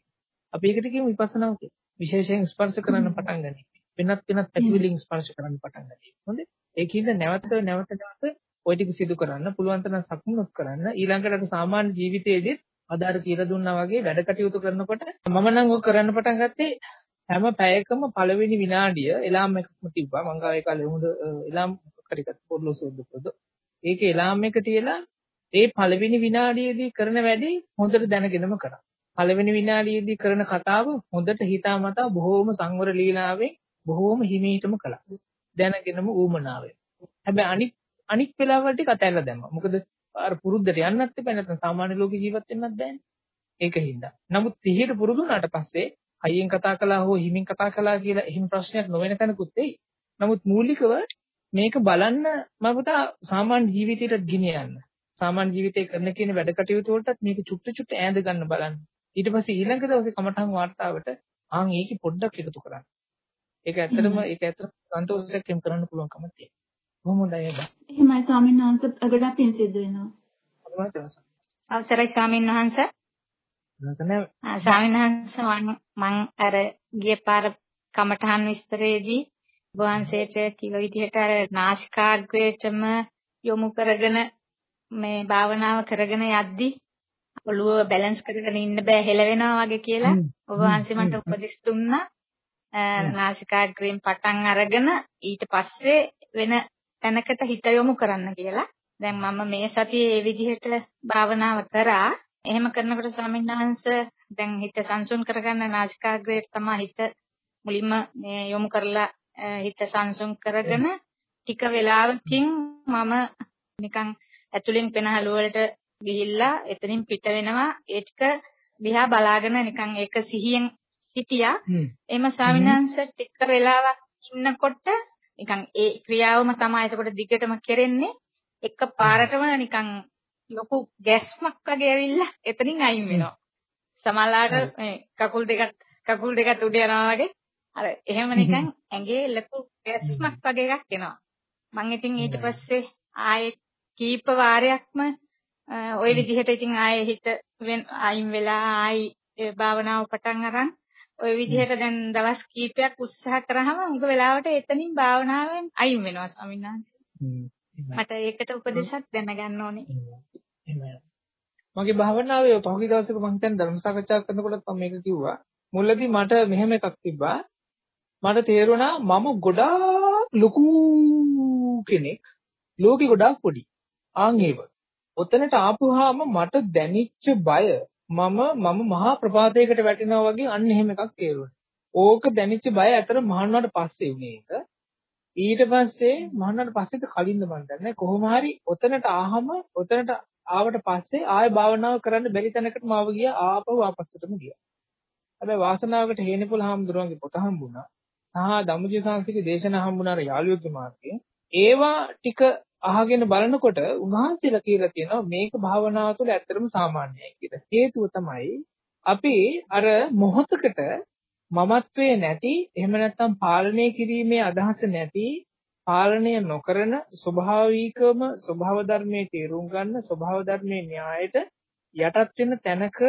අපි ඒකට කියමු විපස්සනාව කියලා. විශේෂයෙන් ස්පර්ශ කරන්න පටන් ගනීවි. වෙනත් වෙනත් පැති වලින් ස්පර්ශ කරන්න පටන් ගනීවි. හොඳේ? ඒකින්ද නැවත නැවත නැවත ওই ටික සිදු කරන්න පුළුවන් තරම් සක්මනක් කරන්න ඊළඟට සාමාන්‍ය ජීවිතයේදීත් අද අර කියලා දුන්නා වගේ වැඩ කටයුතු කරනකොට මම නම් ඔක කරන්න පටන් ගත්තේ හැම පැයකම පළවෙනි විනාඩිය එලාම් එකක්ම තිබ්බා මං ගාව ඒ කාලේ හොඳ එලාම් කරිකත් පොඩ්ලොසොද්ද පොද ඒකේ එලාම් එක තියලා ඒ පළවෙනි විනාඩියේදී කරන වැඩේ හොඳට දැනගෙනම කරා පළවෙනි විනාඩියේදී කරන කතාව හොඳට හිතාමතා බොහෝම සංවර ලීලාවෙන් බොහෝම හිමීටම කළා දැනගෙනම ඌමනාවෙන් හැබැයි අනිත් අනිත් වෙලාවල් ටික අතහැරලා දැම්මා මොකද අර පුරුද්දට යන්නත් එපා නැත්නම් සාමාන්‍ය ලෝකේ ජීවත් වෙන්නත් බෑනේ. ඒකින්ද. නමුත් සිහියට පුරුදු වුණාට පස්සේ හයියෙන් කතා කළා හෝ හිමින් කතා කළා කියලා එහෙම ප්‍රශ්නයක් නොවන තැනකුත් එයි. නමුත් මූලිකව මේක බලන්න මම පුතා සාමාන්‍ය ජීවිතයට ගෙනියන්න. සාමාන්‍ය ජීවිතේ කරන කියන වැඩ කටයුතු වලටත් මේක චුට්ට චුට්ට ඈඳ ගන්න බලන්න. ඊට පස්සේ ඊළඟ දවසේ කමඨං වාර්තාවට ආන් ඒකේ පොඩ්ඩක් එකතු කරන්න. ඒක ඇත්තටම ඒක ඇත්තටම සන්තෝෂයක් එම් කරන්න පුළුවන්කම තියෙනවා. කොහොමද ඒක? එහෙමයි ස්වාමීන් වහන්සේ ගොඩක් පින් සිද්ධ වෙනවා. අවසරයි ස්වාමීන් වහන්සේ. ස්වාමීන් වහන්සේ මම අර ගිය පාර කමඨහන් විස්තරයේදී වහන්සේට කිව්ව විදිහට අර නාසිකාග්‍රේටම යොමු කරගෙන මේ භාවනාව කරගෙන යද්දී ඔළුව බැලන්ස් කරගෙන ඉන්න බෑ හෙලවෙනවා වගේ කියලා ඔබ වහන්සේ මට උපදෙස් දුන්නා. නාසිකාග්‍රයෙන් පටන් අරගෙන ඊට පස්සේ වෙන තැනකට හිත යොමු කරන්න කියලා. දැන් මම මේ සතියේ මේ විදිහට භාවනාව කරා. එහෙම කරනකොට ස්වාමීන් වහන්සේ දැන් හිත සංසුන් කරගන්න නාසිකාග්‍රයට තමයි හිත මුලින්ම මේ යොමු කරලා හිත සංසුන් කරගෙන ටික වෙලාවකින් මම නිකන් ඇතුලෙන් පෙනහළු වලට ගිහිල්ලා එතනින් පිට වෙනවා. ඒ ටික දිහා බලාගෙන නිකන් ඒක සිහියෙන් හිටියා. එහෙම ස්වාමීන් වහන්සේ ටික වෙලාවක් ඉන්නකොට නිකන් ඒ ක්‍රියාවම තමයි එතකොට දිගටම කෙරෙන්නේ. එක පාරටම නිකන් ලොකු ගැස්මක් වගේ ඇවිල්ලා එතනින් අයින් වෙනවා. සමහරලාට මේ කකුල් දෙකක් කකුල් දෙකත් උඩ යනවා වගේ. අර එහෙම නිකන් ඇඟේ ලොකු ගැස්මක් වගේ එකක් එනවා. මම ඉතින් ඊට පස්සේ ආයේ කීප වාරයක්ම ওই විදිහට ඉතින් ආයේ හිත අයින් වෙලා ආයි භාවනාව පටන් අරන් ওই විදිහට දැන් දවස් කීපයක් උත්සාහ කරාම උඟ වෙලාවට එතනින් භාවනාවෙන් අයින් වෙනවා ස්වාමීන් වහන්සේ. මට ඒකට උපදේශයක් දැනගන්න ඕනේ. මගේ භාවනාවේ පහුගිය දවසක මම හිතන්නේ ධර්ම සාකච්ඡා කරනකොට මම මේක කිව්වා. මුලදී මට මෙහෙම එකක් තිබ්බා. මට තේරුණා මම ගොඩාක් ලොකු කෙනෙක්. ලෝකෙ ගොඩාක් පොඩි. ආන් ඒව. ඔතනට ආපුවාම මට දැනිච්ච බය මම මම මහා ප්‍රපාතයකට වැටෙනවා වගේ අන්න එහෙම එකක් තේරුණා. ඕක දැනෙච්ච බය අතර මහන්නාට පස්සේ උනේ ඒක. ඊට පස්සේ මහන්නාට පස්සේද කලින්ද මන් දන්නේ කොහොම හරි ඔතනට ආවම ඔතනට ආවට පස්සේ ආය භාවනාව කරන්න බැරි තැනකට මාව ගියා ආපහු ආපස්සටම ගියා. හැබැයි වාසනාවකට හේනපොළ හාමුදුරුවන්ගේ පොත හම්බුණා. සහ ධම්මජීව සංස්කෘතික දේශනා හම්බුණා අර යාළුවෙක්ගේ මාර්ගයේ. ඒවා ටික අහගෙන බලනකොට උන්වහන්සේලා කියලා තියෙනවා මේක භාවනාව තුළ ඇත්තටම සාමාන්‍යයි කියලා. හේතුව තමයි අපි අර මොහොතකට මමත්වයේ නැති එහෙම නැත්නම් පාලනය කිරීමේ අදහස නැති පාලනය නොකරන ස්වභාවිකවම ස්වභාව ධර්මයේ තේරුම් ගන්න ස්වභාව ධර්මයේ න්‍යායට යටත් වෙන තැනක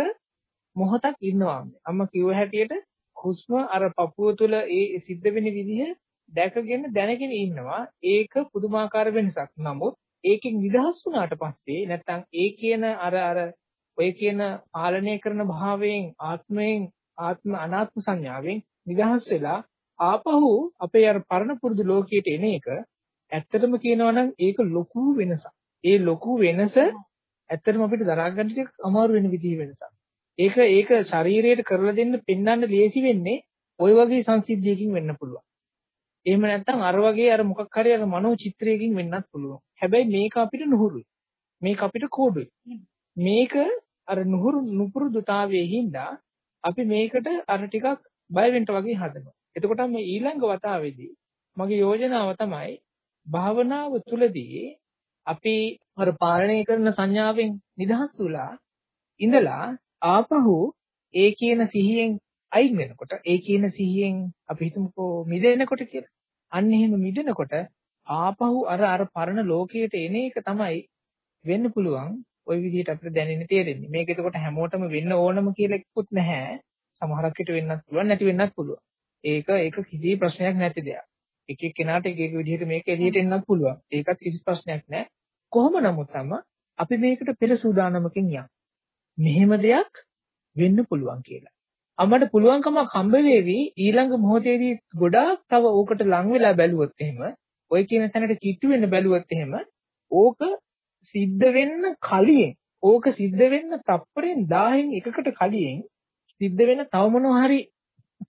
මොහොතක් ඉන්නවා. අම්මා කිව්ව හැටියට හුස්ම අර පපුව තුළ ඒ සිද්ධ වෙන විදිහ දැකගෙන දැනගෙන ඉන්නවා. ඒක පුදුමාකාර වෙනසක්. නමුත් ඒකෙන් නිදහස් වුණාට පස්සේ නැත්තම් ඒ කියන අර අර ඔය කියන පාලනය කරන භාවයෙන් ආත්මයෙන් ආත්ම අනාත්ම සංඥාවෙන් නිදහස් වෙලා ආපහු අපේ අර පරණ පුරුදු ලෝකයට එන එක ඇත්තටම කියනවා නම් ඒක ලොකු වෙනසක්. ඒ ලොකු වෙනස ඇත්තටම අපිට දරා ගන්න ටික අමාරු වෙන විදිහ වෙනසක්. ඒක ඒක ශරීරයට කරලා දෙන්න පෙන්වන්න ලේසි වෙන්නේ ওই වගේ සංසිද්ධියකින් වෙන්න පුළුවන්. එහෙම නැත්නම් අර වගේ අර මොකක් හරි අර මනෝ චිත්‍රයකින් වෙන්නත් පුළුවන්. හැබැයි මේක අපිට නුහුරුයි. මේක අපිට කෝඩුයි. මේක අර නුහුරු නුපුරුදුතාවයේ හින්දා අපි මේකට අර ටිකක් බය වෙන්න වගේ හදනවා. එතකොට මේ ඊළඟ වතාවේදී මගේ යෝජනාව තමයි භාවනාව තුළදී අපි අර පාලනය කරන සංඥාවෙන් නිදහස් වුලා ඉඳලා ආපහු ඒ කියන සිහියෙන් අයින් වෙනකොට ඒ කියන සිහියෙන් අපි හිතමුකෝ මිදෙනකොට කියලා. අන්න එහෙම මිදෙනකොට ආපහු අර අර පරණ ලෝකයට එන එක තමයි වෙන්න පුළුවන්. ওই විදිහට අපිට දැනෙන්න තේරෙන්නේ. මේක එතකොට හැමෝටම වෙන්න ඕනම කියලා එක්කුත් නැහැ. සමහරක් විට වෙන්නත් පුළුවන් නැති වෙන්නත් පුළුවන්. ඒක ඒක කිසි ප්‍රශ්නයක් නැති දෙයක්. එක එක කෙනාට එක එක විදිහට මේක එළියට එන්නත් පුළුවන්. ඒකත් කිසි ප්‍රශ්නයක් නැහැ. කොහොම නමුත් තම අපි මේකට පෙර සූදානමකින් යම්. මෙහෙම දෙයක් වෙන්න පුළුවන් කියලා. අපමණ පුළුවන්කමක් හම්බ වෙවි ඊළඟ මොහොතේදී ගොඩාක් තව ඕකට ලං වෙලා බැලුවොත් එහෙම ඔය කියන තැනට කිට්ටු වෙන්න බැලුවොත් එහෙම ඕක සිද්ධ වෙන්න කලින් ඕක සිද්ධ වෙන්න තප්පරෙන් 1000න් එකකට කලින් සිද්ධ වෙන තව මොනවා හරි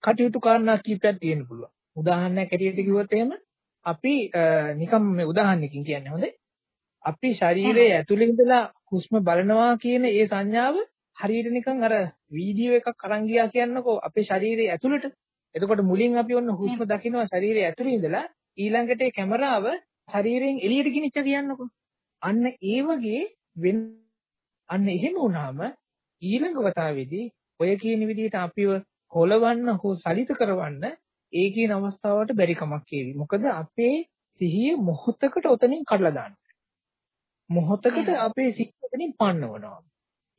කටයුතු කාරණා කීපයක් තියෙන්න පුළුවන්. උදාහරණයක් ඇටියට කිව්වොත් එහෙම අපි නිකම් මේ උදාහරණයකින් කියන්නේ හොඳේ. අපි ශරීරයේ ඇතුළේ ඉඳලා හුස්ම බලනවා කියන ඒ සංඥාව හරියට නිකන් අර වීඩියෝ එකක් අරන් ගියා කියන්නකෝ අපේ ශරීරයේ ඇතුළට. එතකොට මුලින් අපි ඔන්න හුස්ම දකිනවා ශරීරයේ ඇතුළේ ඉඳලා ඊළඟට ඒ කැමරාව ශරීරයෙන් එළියට ගෙනිච්ච කියන්නකෝ. අන්න ඒ වගේ වෙන අන්න එහෙම වුණාම ඊළඟ වතාවේදී ඔය කියන විදිහට අපිව කොලවන්න හෝ සලිත කරවන්න ඒ කියන අවස්ථාවට බැරි කමක් ඒවි. මොකද අපේ සිහිය මොහොතකට ඔතනින් කඩලා දානවා. මොහොතකට අපේ සිහිය ඔතනින් පන්නවනවා.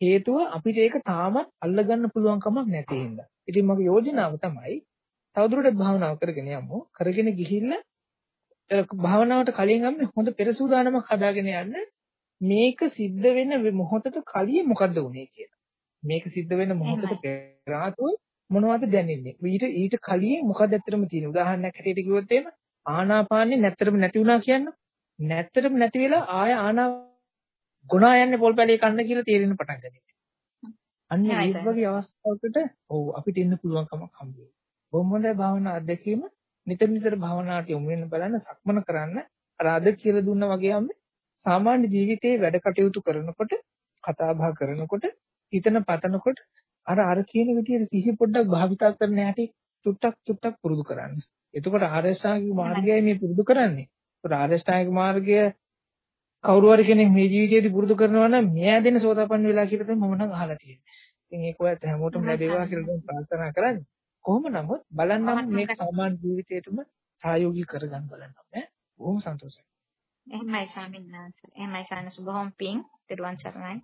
හේතුව අපිට ඒක තාමත් අල්ලගන්න පුළුවන් කමක් නැති හින්දා. ඉතින් මගේ යෝජනාව තමයි තවදුරටත් භාවනාව කරගෙන යමු. කරගෙන ගිහිල්ලා භාවනාවට කලින් අපි හොඳ පෙරසූදානමක් හදාගෙන යන්න මේක සිද්ධ වෙන මොහොතට කලින් මොකද්ද වුනේ කියලා. මේක සිද්ධ වෙන මොහොතට පෙර මොනවද දැනෙන්නේ? ඊට ඊට කලින් මොකද ඇත්තටම තියෙන්නේ? උදාහරණයක් හැටියට කිව්වොත් එහෙම ආනාපානෙ නැත්තරම නැති වුණා කියන්න. නැත්තරම නැති වෙලා ආය ආනා ගුණා යන්නේ පොල් පැලේ කන්න කියලා තේරෙන්න පටන් ගන්නවා. අන්න ඒ වගේ අවස්ථාවකට ඔව් අපිට ඉන්න පුළුවන් කමක් හම්බ වෙනවා. බොහොම හොඳයි භාවනා අධ්‍යක්ීම. නිතර නිතර භාවනාවට යොමු වෙන්න බලන්න සක්මන කරන්න අර අද කියලා දුන්නා වගේම සාමාන්‍ය ජීවිතයේ වැඩ කටයුතු කරනකොට කතා බහ කරනකොට හිතන පතනකොට අර අර කියන විදිහට සිහි පොඩ්ඩක් භාවිතා කරන්න හැටි චුට්ටක් චුට්ටක් පුරුදු කරන්න. එතකොට ආරෂ්ඨාංගික මාර්ගයයි මේ පුරුදු කරන්නේ. ඒතකොට ආරෂ්ඨාංගික මාර්ගය කවුරු හරි කෙනෙක් මේ ජීවිතේදී පුරුදු කරනවා නම් මෙයා දෙන සෝතාපන්න වෙලා කියලා තමයි මම නම් අහලා තියෙන්නේ. ඉතින් ඒක ඔයත් හැමෝටම ලැබේවා කියලා මම ප්‍රාර්ථනා කරන්නේ. කොහොම නමුත් බලන්නම් මේක සාමාන්‍ය ජීවිතේටම ප්‍රායෝගික කරගන්න බලන්නම් ඈ. බොහොම සන්තෝෂයි. එහෙමයි ස්වාමීන් වහන්සේ. එහෙමයි සානස බොහොම පිං. ත්වන් සරණයි.